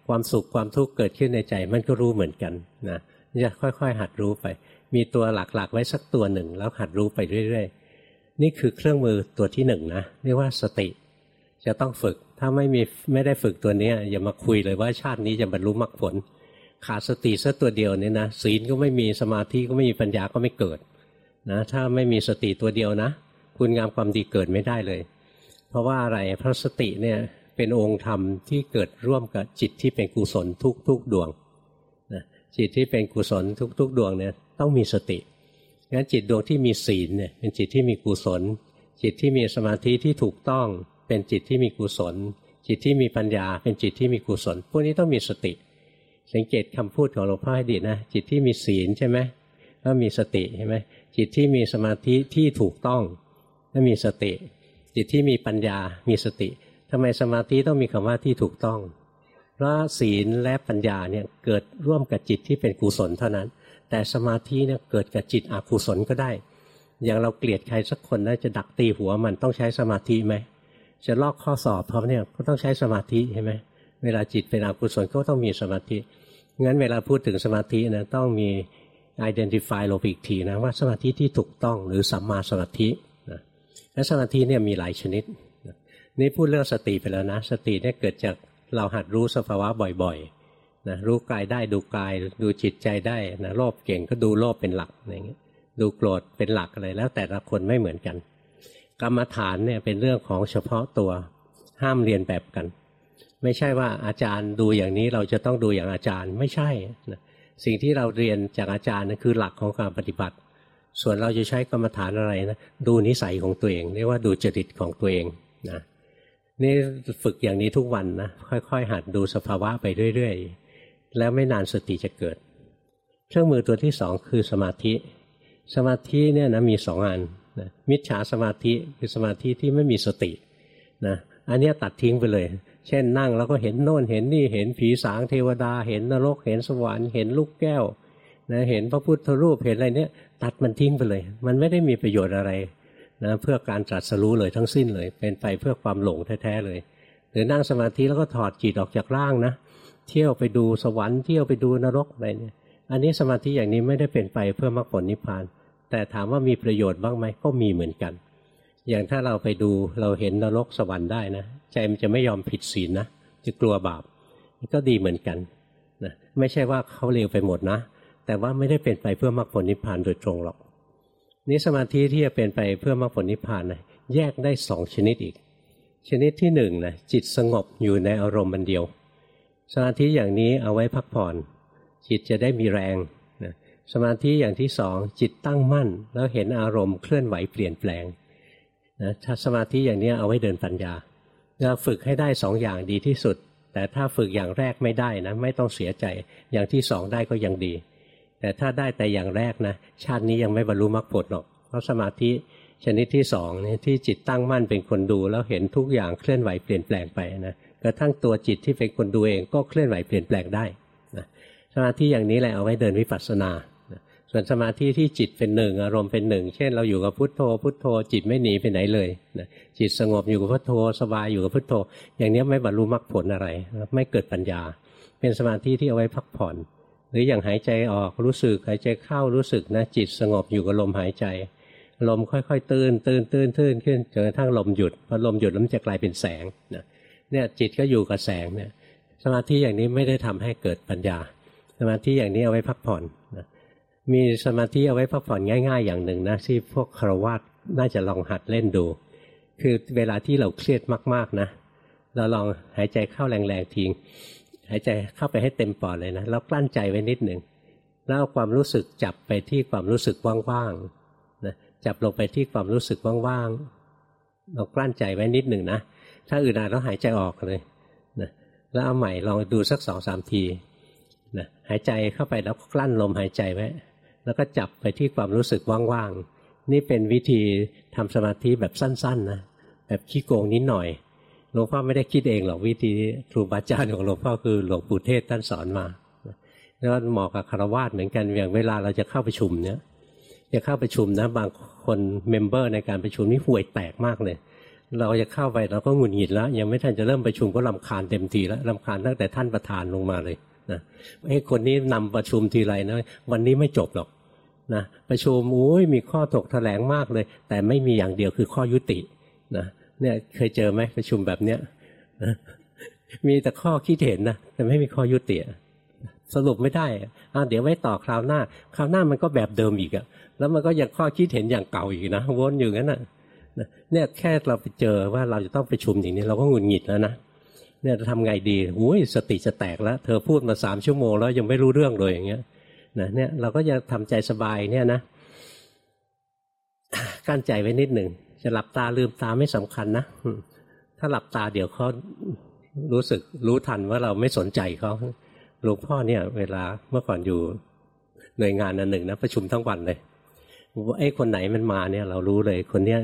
ความสุขความทุกข์เกิดขึ้นในใจมันก็รู้เหมือนกันนะจะค่อยๆ หัดรู้ไป มีตัวหลักๆ ไว้สักตัวหนึ่งแล้วหัดรู้ไปเรื่อย ๆ นี่คือเครื่องมือตัวที่หนึ่งนะเรียกว่าสติ จะต้องฝึกถ้าไม่มีไม่ได้ฝึกตัวนี้อย่ามาคุยเลยว่าชาตินี้จะบรรลุมรรคผล ขาดสติสักตัวเดียวนี่นะศีลก็ไม่มีสมาธิก็ไม่มีปัญญาก็ไม่เกิดนะถ้าไม่มีสติตัวเดียวนะ คุณงามความดีเกิดไม่ได้เลย เพราะว่าอะไรเพราะสติเนี่ยเป็นองค์ธรรมที่เกิดร่วมกับจิตที่เป็นกุศลทุกๆดวงนะจิตที่เป็นกุศลทุกๆดวงเนี่ยต้องมีสติ งั้นจิตดวงที่มีศีลเนี่ยเป็นจิตที่มีกุศล จิตที่มีสมาธิที่ถูกต้อง เป็นจิตที่มีกุศล จิตที่มีปัญญา เป็นจิตที่มีกุศล พวกนี้ต้องมีสติ สังเกตคำพูดของหลวงพ่อให้ดีนะ จิตที่มีศีลใช่ไหมก็มีสติใช่ไหมจิตที่มีสมาธิที่ถูกต้องก็มีสติ จิตที่มีปัญญา มีสติทำไมสมาธิต้องมีคำว่าที่ถูกต้อง เพราะศีลและปัญญาเนี่ยเกิดร่วมกับจิตที่เป็นกุศลเท่านั้น แต่สมาธิเนี่ยเกิดกับจิตอกุศลก็ได้ อย่างเราเกลียดใครสักคนแล้วจะดักตีหัวมันต้องใช้สมาธิไหมจะลอกข้อสอบเพราะเนี่ยก็ต้องใช้สมาธิใช่ไหมเวลาจิตเป็นอกุศลก็ต้องมีสมาธิงั้นเวลาพูดถึงสมาธินะต้องมี identify ลงอีกทีนะว่าสมาธิที่ถูกต้องหรือสัมมาสมาธินะและสมาธิเนี่ยมีหลายชนิดนะนี่พูดเรื่องสติไปแล้วนะ สติเนี่ยเกิดจากเราหัดรู้สภาวะบ่อยๆ นะรู้กายได้ดูกายดูจิตใจได้นะโลภเก่งก็ดูโลภเป็นหลักอะไรเงี้ยดูโกรธเป็นหลักอะไรแล้วแต่ละคนไม่เหมือนกัน กรรมฐานเนี่ยเป็นเรื่องของเฉพาะตัวห้ามเรียนแบบกัน ไม่ใช่ว่าอาจารย์ดูอย่างนี้เราจะต้องดูอย่างอาจารย์ไม่ใช่นะสิ่งที่เราเรียนจากอาจารย์นั่นคือหลักของการปฏิบัติ ส่วนเราจะใช้กรรมฐานอะไรนะดูนิสัยของตัวเองเรียกว่าดูจริตของตัวเองนะนี่ฝึกอย่างนี้ทุกวันนะค่อย ๆ หัดดูสภาวะไปเรื่อย ๆ แล้วไม่นานสติจะเกิด เครื่องมือตัวที่สองคือสมาธิ สมาธิเนี่ยนะมีสองอันนะมิจฉาสมาธิคือสมาธิที่ไม่มีสตินะอันนี้ตัดทิ้งไปเลย เช่นนั่งแล้วก็เห็นโน่นเห็นนี่เห็นผีสางเทวดา เห็นนรก เห็นสวรรค์เห็นลูกแก้วนะเห็นพระพุทธรูปเห็นอะไรเนี่ย ตัดมันทิ้งไปเลย มันไม่ได้มีประโยชน์อะไรนะเพื่อการตรัสรู้เลยทั้งสิ้นเลย เป็นไปเพื่อความหลงแท้ๆเลย หรือนั่งสมาธิแล้วก็ถอดจิตออกจากร่างนะ เที่ยวไปดูสวรรค์เที่ยวไปดูนรกอะไรเนี่ยอันนี้สมาธิอย่างนี้ไม่ได้เป็นไปเพื่อมรรคผลนิพพาน แต่ถามว่ามีประโยชน์บ้างไหมก็มีเหมือนกัน อย่างถ้าเราไปดูเราเห็นนรกสวรรค์ได้นะใจมันจะไม่ยอมผิดศีลนะจะกลัวบาปก็ดีเหมือนกันนะไม่ใช่ว่าเขาเลวไปหมดนะ แต่ว่าไม่ได้เป็นไปเพื่อมรรคผลนิพพานโดยตรงหรอกนี่สมาธิที่จะเป็นไปเพื่อมรรคผลนิพพานนะแยกได้สองชนิดอีก ชนิดที่หนึ่งนะจิตสงบอยู่ในอารมณ์มันเดียว สมาธิอย่างนี้เอาไว้พักผ่อน จิตจะได้มีแรงนะสมาธิอย่างที่สองจิตตั้งมั่น แล้วเห็นอารมณ์เคลื่อนไหวเปลี่ยนแปลงนะถ้าสมาธิอย่างนี้เอาไว้เดินปัญญาเราฝึกให้ได้สองอย่างดีที่สุด แต่ถ้าฝึกอย่างแรกไม่ได้นะไม่ต้องเสียใจอย่างที่สองได้ก็ยังดี แต่ถ้าได้แต่อย่างแรกนะชาตินี้ยังไม่บรรลุมรรคผลหรอกเพราะสมาธิชนิดที่สองนี่ที่จิตตั้งมั่นเป็นคนดู แล้วเห็นทุกอย่างเคลื่อนไหวเปลี่ยนแปลงไปนะ กระทั่งตัวจิตที่เป็นคนดูเองก็เคลื่อนไหวเปลี่ยนแปลงได้นะสมาธิอย่างนี้แหละเอาไว้เดินวิปัสสนา ส่วนสมาธิที่จิตเป็นหนึ่งอารมณ์เป็นหนึ่ง เช่นเราอยู่กับพุทโธ พุทโธ จิตไม่หนีไปไหนเลยนะจิตสงบอยู่กับพุทโธสบายอยู่กับพุทโธ อย่างนี้ไม่บรรลุมรรคผลอะไร ไม่เกิดปัญญา เป็นสมาธิที่เอาไว้พักผ่อน หรืออย่างหายใจออกรู้สึกหายใจเข้ารู้สึกนะจิตสงบอยู่กับลมหายใจ ลมค่อยๆ ตื่นตื่นตื่นตื่นขึ้นจนกระทั่งลมหยุดพอลมหยุดแล้วมันจะกลายเป็นแสงนะ เนี่ยจิตก็อยู่กับแสงเนี่ยสมาธิอย่างนี้ไม่ได้ทำให้เกิดปัญญา สมาธิอย่างนี้เอาไว้พักผ่อนนะมีสมาธิเอาไว้พักผ่อนง่าย ๆ อย่างหนึ่งนะที่พวกครวะน่าจะลองหัดเล่นดู คือเวลาที่เราเครียดมากๆนะ เราลองหายใจเข้าแรงๆทิ้งหายใจเข้าไปให้เต็มปอดเลยนะแล้วกลั้นใจไว้นิดหนึ่งแล้วเอาความรู้สึกจับไปที่ความรู้สึกว่างๆนะจับลงไปที่ความรู้สึกว่างๆเรากลั้นใจไว้นิดหนึ่งนะ ถ้าอื่นอาจต้องหายใจออกเลยนะแล้วเอาใหม่ลองดูสักสองสามทีนะหายใจเข้าไปแล้วกลั้นลมหายใจไว้ แล้วก็จับไปที่ความรู้สึกว่างๆ นี่เป็นวิธีทำสมาธิแบบสั้นๆนะแบบขี้โกงนิดหน่อยหลวงพ่อไม่ได้คิดเองหรอกวิธีครูบาอาจารย์ของหลวงพ่อคือหลวงปู่เทศท่านสอนมาแล้วเหมาะกับคารวาสเหมือนกันอย่างเวลาเราจะเข้าประชุมเนี่ยจะเข้าประชุมนะบางคนเมมเบอร์ในการประชุมนี่ห่วยแตกมากเลย เราจะเข้าไปเราก็หงุดหงิดแล้ว ยังไม่ทันจะเริ่มประชุมก็ลำคาญเต็มทีแล้วลำคาญตั้งแต่ท่านประธานลงมาเลยนะไอ้คนนี้นำประชุมทีไรนะวันนี้ไม่จบหรอกนะประชุมอุ้ยมีข้อถกแถลงมากเลย แต่ไม่มีอย่างเดียวคือข้อยุตินะเนี่ยเคยเจอไหมประชุมแบบเนี้ยนะมีแต่ข้อคิดเห็นนะแต่ไม่มีข้อยุติสรุปไม่ได้อ่าเดี๋ยวไว้ต่อคราวหน้า คราวหน้ามันก็แบบเดิมอีกอะแล้วมันก็ยังข้อคิดเห็นอย่างเก่าอีกนะวนอยู่งั้นนะ เนี่ยแค่เราไปเจอว่าเราจะต้องประชุมอย่างนี้เราก็หงุดหงิดแล้วนะเนี่ยจะทำไงดีอุ้ยสติจะแตกแล้ว เธอพูดมาสามชั่วโมงแล้วยังไม่รู้เรื่องเลยอย่างเงี้ยนะเนี่ยเราก็จะทำใจสบายเนี่ยนะกั้นใจไว้นิดหนึ่งจะหลับตาลืมตาไม่สำคัญนะถ้าหลับตาเดี๋ยวเขารู้สึกรู้ทันว่าเราไม่สนใจเขาหลวงพ่อเนี่ย เวลาเมื่อก่อนอยู่หน่วยงานอันหนึ่งนะประชุมทั้งวันเลยไอ้คนไหนมันมาเนี่ย เรารู้เลยคนเนี้ย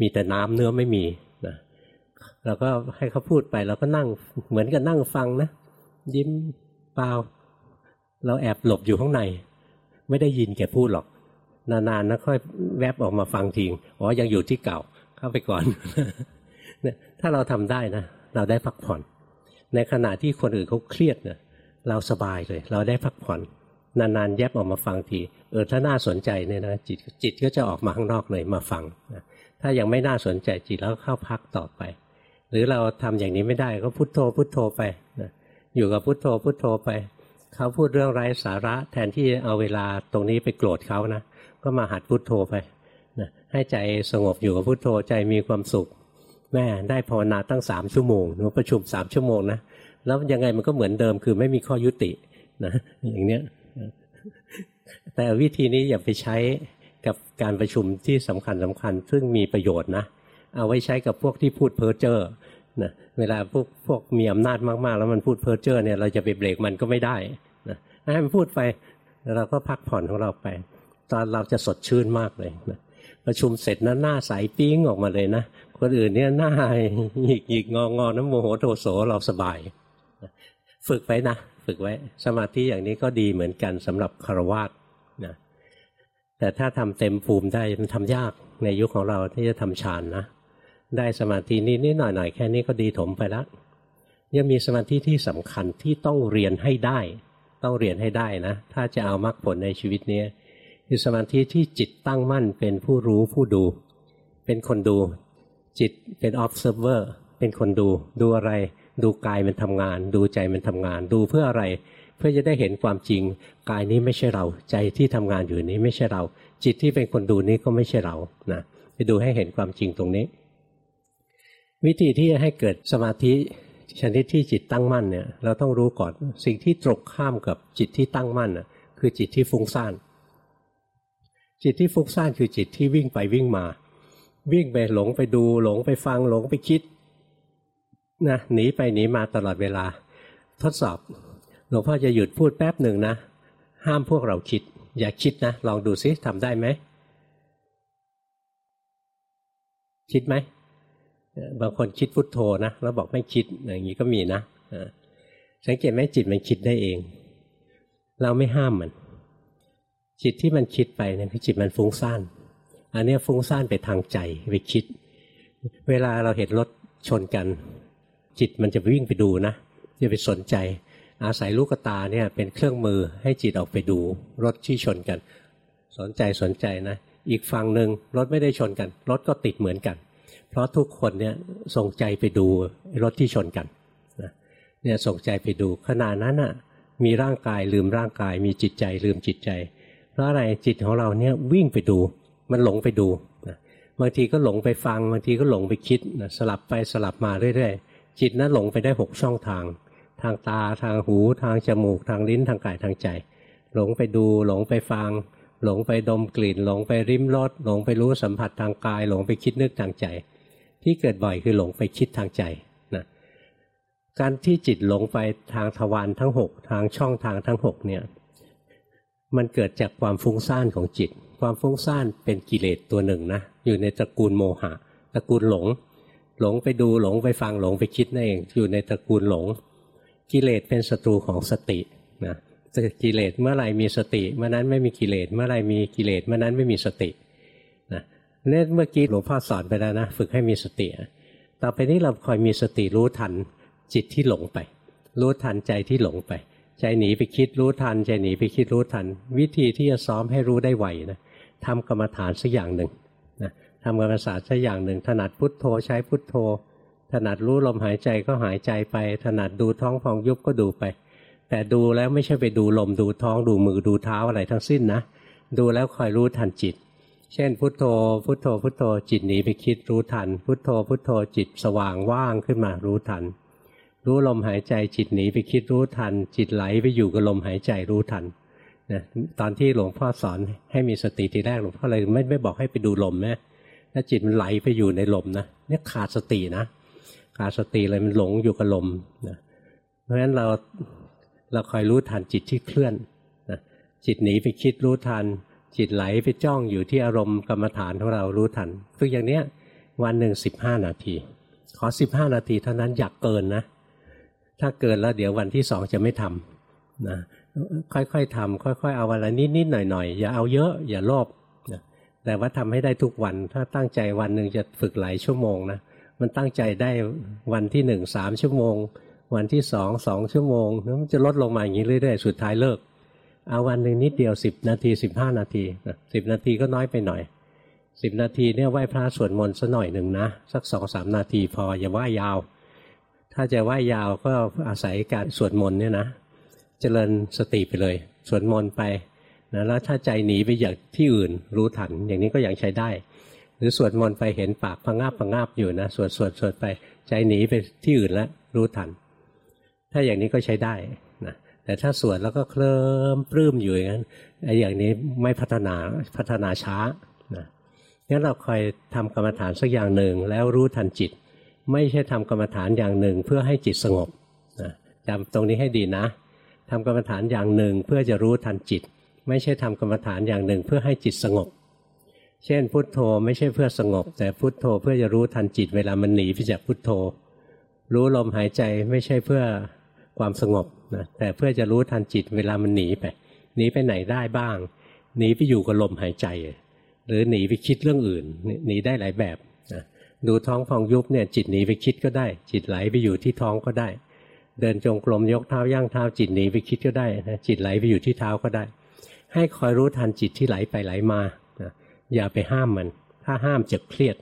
มีแต่น้ำเนื้อไม่มีนะเราก็ให้เขาพูดไปเราก็นั่งเหมือนกับนั่งฟังนะ ยิ้มเปล่า เราแอบหลบอยู่ข้างใน ไม่ได้ยินแกพูดหรอก นานๆนะค่อยแวบออกมาฟังทีงอ๋อยังอยู่ที่เก่าเข้าไปก่อนถ้าเราทำได้นะ เราได้พักผ่อน ในขณะที่คนอื่นเขาเครียดเนะเราสบายเลย เราได้พักผ่อนนานๆแยบออกมาฟังที เออถ้าน่าสนใจเนี่ยนะจิตจิตก็จะออกมาข้างนอกเลยมาฟังนะ ถ้ายังไม่น่าสนใจจิตแล้วเข้าพักต่อไป หรือเราทำอย่างนี้ไม่ได้ก็พุโทโธพุโทโธไปนะอยู่กับพุโทโธพุโทโธไป เขาพูดเรื่องไร้สาระแทนที่เอาเวลาตรงนี้ไปโกรธเขานะก็มาหัดพุโทโธไปนะให้ใจสงบอยู่กับพุโทโธใจมีความสุข แม่ได้ภาวนาตั้งสามชั่วโมงหนูประชุมสามชั่วโมงนะแล้วยังไงมันก็เหมือนเดิมคือไม่มีข้อยุตินะอย่างเนี้ยแต่วิธีนี้อย่าไปใช้ กับการประชุมที่สำคัญสำคัญ ซึ่งมีประโยชน์นะ เอาไว้ใช้กับพวกที่พูดเพ้อเจ้อนะเวลาพวกพวกมีอำนาจมากๆ แล้วมันพูดเพ้อเจ้อเนี่ยเราจะไปเบรกมันก็ไม่ได้นะให้มันพูดไปแล้วเราก็พักผ่อนของเราไป ตอนเราจะสดชื่นมากเลยนะประชุมเสร็จนะหน้าใสปิ้งออกมาเลยนะคนอื่นเนี่ยหน้าหยิกหยิกงองอน้ำโมโหโทโสเราสบาย ฝึกไว้นะ ฝึกไว้ สมาธิอย่างนี้ก็ดีเหมือนกันสำหรับคารวะนะ แต่ถ้าทำเต็มภูมิได้มันทำยากในยุคของเราที่จะทำฌานนะ ได้สมาธินิดนิดหน่อยหน่อยแค่นี้ก็ดีถมไปล้วยังมีสมาธิที่สำคัญที่ต้องเรียนให้ได้ ต้องเรียนให้ได้นะ ถ้าจะเอามรรคผลในชีวิตนี้คือสมาธิที่จิตตั้งมั่นเป็นผู้รู้ผู้ดู เป็นคนดู จิตเป็น observer เป็นคนดู ดูอะไร ดูกายมันทำงาน ดูใจมันทำงาน ดูเพื่ออะไร เพื่อจะได้เห็นความจริง กายนี้ไม่ใช่เรา ใจที่ทำงานอยู่นี้ไม่ใช่เรา จิตที่เป็นคนดูนี้ก็ไม่ใช่เรานะไปดูให้เห็นความจริงตรงนี้ วิธีที่จะให้เกิดสมาธิชนิดที่จิตตั้งมั่นเนี่ยเราต้องรู้ก่อนสิ่งที่ตรงข้ามกับจิตที่ตั้งมั่นคือจิตที่ฟุ้งซ่านจิตที่ฟุ้งซ่านคือจิตที่วิ่งไปวิ่งมา วิ่งไปหลงไปดูหลงไปฟังหลงไปคิดนะหนีไปหนีมาตลอดเวลา ทดสอบ หลวงพ่อจะหยุดพูดแป๊บหนึ่งนะ ห้ามพวกเราคิด อย่าคิดนะ ลองดูซิทำได้ไหม คิดไหม บางคนคิดพุทโธนะ แล้วบอกไม่คิด อย่างนี้ก็มีนะ สังเกตไหมจิตมันคิดได้เอง เราไม่ห้ามมัน จิตที่มันคิดไปเนี่ยคือจิตมันฟุ้งซ่าน อันนี้ฟุ้งซ่านไปทางใจไปคิด เวลาเราเห็นรถชนกัน จิตมันจะวิ่งไปดูนะจะไปสนใจ อาศัยลูกตาเนี่ยเป็นเครื่องมือให้จิตออกไปดูรถที่ชนกัน สนใจสนใจนะ อีกฝั่งหนึ่งรถไม่ได้ชนกัน รถก็ติดเหมือนกัน เพราะทุกคนเนี่ยส่งใจไปดูรถที่ชนกันเนี่ยส่งใจไปดูขณะนั้นอะมีร่างกายลืมร่างกาย มีจิตใจลืมจิตใจ เพราะอะไรจิตของเราเนี่ยวิ่งไปดู มันหลงไปดูบางทีก็หลงไปฟังบางทีก็หลงไปคิดสลับไปสลับมาเรื่อยๆจิตนั้นหลงไปได้หกช่องทาง ทางตาทางหูทางจมูก ทางลิ้นทางกายทางใจ หลงไปดูหลงไปฟัง หลงไปดมกลิ่น หลงไปริมรสหลงไปรู้สัมผัสทางกาย หลงไปคิดนึกทางใจ ที่เกิดบ่อยคือหลงไปคิดทางใจนะการที่จิตหลงไปทางทวารทั้งหกทางช่องทางทั้งหกเนี่ยมันเกิดจากความฟุ้งซ่านของจิต ความฟุ้งซ่านเป็นกิเลสตัวหนึ่งนะอยู่ในตระกูลโมหะ ตระกูลหลง หลงไปดูหลงไปฟังหลงไปคิดนั่นเองอยู่ในตระกูลหลง กิเลสเป็นศัตรูของสตินะกิเลสเมื่อไรมีสติเมื่อนั้นไม่มีกิเลสเมื่อไรมีกิเลสเมื่อนั้นไม่มีสตินะเนี่ยเมื่อกี้หลวงพ่อสอนไปแล้วนะฝึกให้มีสติต่อไปนี้เราคอยมีสติรู้ทันจิตที่หลงไป รู้ทันใจที่หลงไป ใจหนีไปคิดรู้ทัน ใจหนีไปคิดรู้ทัน วิธีที่จะซ้อมให้รู้ได้ไวนะทำกรรมฐานสักอย่างหนึ่งนะทำกรรมฐานสักอย่างหนึ่งถนัดพุทโธใช้พุทโธ ถนัดรู้ลมหายใจก็หายใจไป ถนัดดูท้องพองยุบก็ดูไป แต่ดูแล้วไม่ใช่ไปดูลมดูท้องดูมือดูเท้าอะไรทั้งสิ้นนะ ดูแล้วคอยรู้ทันจิต เช่น พุทโธ พุทโธ พุทโธ จิตหนีไปคิดรู้ทัน พุทโธ พุทโธ จิตสว่างว่างขึ้นมารู้ทัน รู้ลมหายใจจิตหนีไปคิดรู้ทัน จิตไหลไปอยู่กับลมหายใจรู้ทันนะตอนที่หลวงพ่อสอนให้มีสติทีแรกหลวงพ่อเลยไม่ไม่บอกให้ไปดูลมแม่ถ้าจิตมันไหลไปอยู่ในลมนะเนี่ยขาดสตินะ ขาดสติเลยมันหลงอยู่กับลมนะเพราะฉะนั้นเราเราคอยรู้ทันจิตที่เคลื่อนนะจิตหนีไปคิดรู้ทัน จิตไหลไปจ้องอยู่ที่อารมณ์กรรมฐานของเรารู้ทันฝึกอย่างเนี้ยวันหนึ่งสิบห้านาที ขอสิบห้านาทีเท่านั้นอยากเกินนะ ถ้าเกินแล้วเดี๋ยววันที่สองจะไม่ทำนะค่อยๆทำค่อยๆ เอาวันละนิดๆหน่อยๆ อย่าเอาเยอะอย่าโลภนะแต่ว่าทำให้ได้ทุกวัน ถ้าตั้งใจวันหนึ่งจะฝึกหลายชั่วโมงนะ มันตั้งใจได้วันที่หนึ่งสามชั่วโมง วันที่สองสองชั่วโมงแล้วมันจะลดลงมาอย่างนี้เรื่อยๆ สุดท้ายเลิก เอาวันหนึ่งนิดเดียวสิบนาทีสิบห้านาทีสิบนาทีก็น้อยไปหน่อยสิบนาทีเนี่ยไหว้พระสวดมนต์สัหน่อยหนึ่งนะ สักสองสามนาทีพออย่าไหว้ยาว ถ้าจะไหว้ยาวก็อาศัยการสวดมนต์เนี่ยนะเจริญสติไปเลยสวดมนต์ไปนะแล้วถ้าใจหนีไปอย่างที่อื่นรู้ทันอย่างนี้ก็ยังใช้ได้ หรือสวดมนต์ไปเห็นปากพังงาบพังงาบอยู่นะสวดสวดสวดไปใจหนีไปที่อื่นแล้วรู้ทัน ถ้าอย่างนี้ก็ใช้ได้นะแต่ถ้าสวดแล้วก็เคลิ้มปลื้มอยู่อย่างนั้นไอ้อย่างนี้ไม่พัฒนาพัฒนาช้านะงั้นเราคอยทำกรรมฐานสักอย่างหนึ่งแล้วรู้ทันจิต ไม่ใช่ทำกรรมฐานอย่างหนึ่งเพื่อให้จิตสงบนะจำตรงนี้ให้ดีนะทำกรรมฐานอย่างหนึ่งเพื่อจะรู้ทันจิต ไม่ใช่ทำกรรมฐานอย่างหนึ่งเพื่อให้จิตสงบ เช่น พุทโธไม่ใช่เพื่อสงบ แต่พุทโธเพื่อจะรู้ทันจิตเวลามันหนีไปจากพุทโธ รู้ลมหายใจไม่ใช่เพื่อความสงบนะแต่เพื่อจะรู้ทันจิตเวลามันหนีไปหนีไปไหนได้บ้างหนีไปอยู่กับลมหายใจ หรือหนีไปคิดเรื่องอื่นหนีได้หลายแบบนะดูท้องพองยุบเนี่ยจิตหนีไปคิดก็ได้ จิตไหลไปอยู่ที่ท้องก็ได้ เดินจงกรมยกเท้าย่างเท้า จิตหนีไปคิดก็ได้นะจิตไหลไปอยู่ที่เท้าก็ได้ ให้คอยรู้ทันจิตที่ไหลไปไหลมา อย่าไปห้ามมัน ถ้าห้ามจะเครียด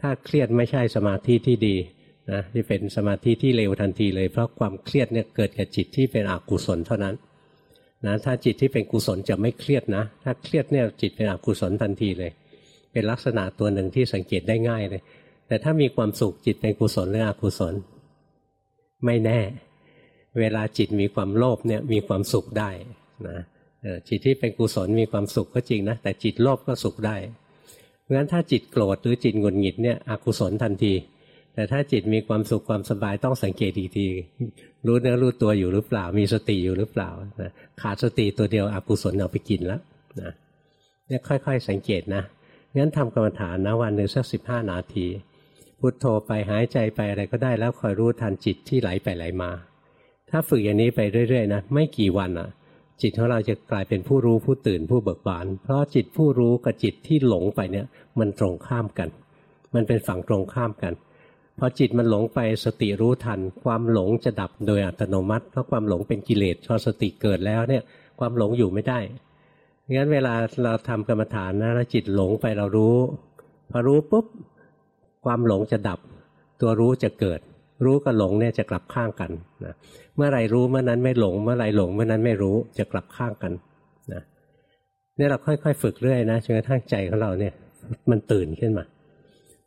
ถ้าเครียดไม่ใช่สมาธิที่ดีนะที่เป็นสมาธิที่เร็วทันทีเลย เพราะความเครียดเนี่ยเกิดกับจิตที่เป็นอกุศลเท่านั้นนะถ้าจิตที่เป็นกุศลจะไม่เครียดนะ ถ้าเครียดเนี่ยจิตเป็นอกุศลทันทีเลย เป็นลักษณะตัวหนึ่งที่สังเกตได้ง่ายเลย แต่ถ้ามีความสุขจิตเป็นกุศลหรืออกุศล ไม่แน่ เวลาจิตมีความโลภเนี่ยมีความสุขได้นะ จิตที่เป็นกุศลมีความสุขก็จริงนะแต่จิตโลภก็สุขได้เพราะฉะนั้นถ้าจิตโกรธหรือจิตหงุดหงิดเนี่ยอกุศลทันที แต่ถ้าจิตมีความสุขความสบายต้องสังเกตอีกทีรู้เนื้อรู้ตัวอยู่หรือเปล่ามีสติอยู่หรือเปล่านะขาดสติตัวเดียวอกุศลเอาไปกินแล้วนะเนี่ยค่อย ๆ สังเกตนะงั้นทำกรรมฐานนะวันหนึ่งสักสิบห้านาทีพุทโธไปหายใจไปอะไรก็ได้แล้วคอยรู้ทันจิตที่ไหลไปไหลมา ถ้าฝึกอย่างนี้ไปเรื่อยๆนะไม่กี่วันอะ จิตของเราจะกลายเป็นผู้รู้ผู้ตื่นผู้เบิกบาน เพราะจิตผู้รู้กับจิตที่หลงไปเนี่ยมันตรงข้ามกัน มันเป็นฝั่งตรงข้ามกันพอจิตมันหลงไปสติรู้ทัน ความหลงจะดับโดยอัตโนมัติ เพราะความหลงเป็นกิเลสพอสติเกิดแล้วเนี่ยความหลงอยู่ไม่ได้งั้นเวลาเราทำกรรมฐานนะแล้วจิตหลงไปเรารู้พอรู้ปุ๊บความหลงจะดับ ตัวรู้จะเกิด รู้กับหลงเนี่ยจะกลับข้างกันนะเมื่อไรรู้เมื่อนั้นไม่หลง เมื่อไรหลงเมื่อนั้นไม่รู้จะกลับข้างกันนะนี่เราค่อยๆ ฝึกเรื่อยนะจนกระทั่งใจของเราเนี่ย มันตื่นขึ้นมา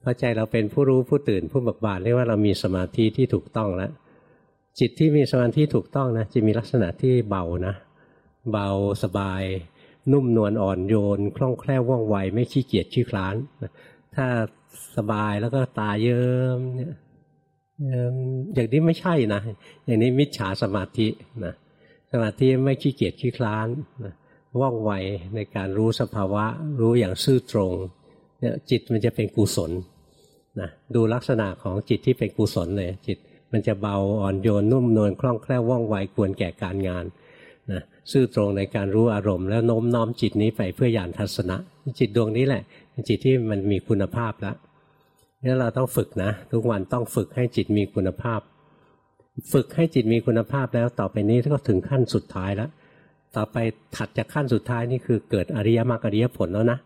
พอใจเราเป็นผู้รู้ผู้ตื่นผู้บิกบานเรียกว่าเรามีสมาธิที่ถูกต้องแล้วจิตที่มีสมาธิถูกต้องนะจะมีลักษณะที่เบานะ เบาสบาย นุ่มนวลอ่อนโยน คล่องแคล่วว่องไว ไม่ขี้เกียจขี้คลานถ้าสบายแล้วก็ตาเยิ้มเนี่ย อย่างนี้ไม่ใช่นะ อย่างนี้มิจฉาสมาธินะสมาธิไม่ขี้เกียจขี้คลานนะว่องไวในการรู้สภาวะ รู้อย่างซื่อตรงเนี่ยจิตมันจะเป็นกุศลนะดูลักษณะของจิตที่เป็นกุศลเลยจิตมันจะเบาอ่อนโยนนุ่มนวลคล่องแคล่วว่องไวควรแก่การงานนะซื่อตรงในการรู้อารมณ์ แล้วโน้มน้อมจิตนี้ไปเพื่อญาณทัศนะ จิตดวงนี้แหละจิตที่มันมีคุณภาพแล้ว นี่เราต้องฝึกนะ ทุกวันต้องฝึกให้จิตมีคุณภาพ ฝึกให้จิตมีคุณภาพแล้วต่อไปนี้ก็ถึงขั้นสุดท้ายแล้วต่อไปถัดจากขั้นสุดท้ายนี่คือเกิดอริยมรรคอริยผลแล้วนะ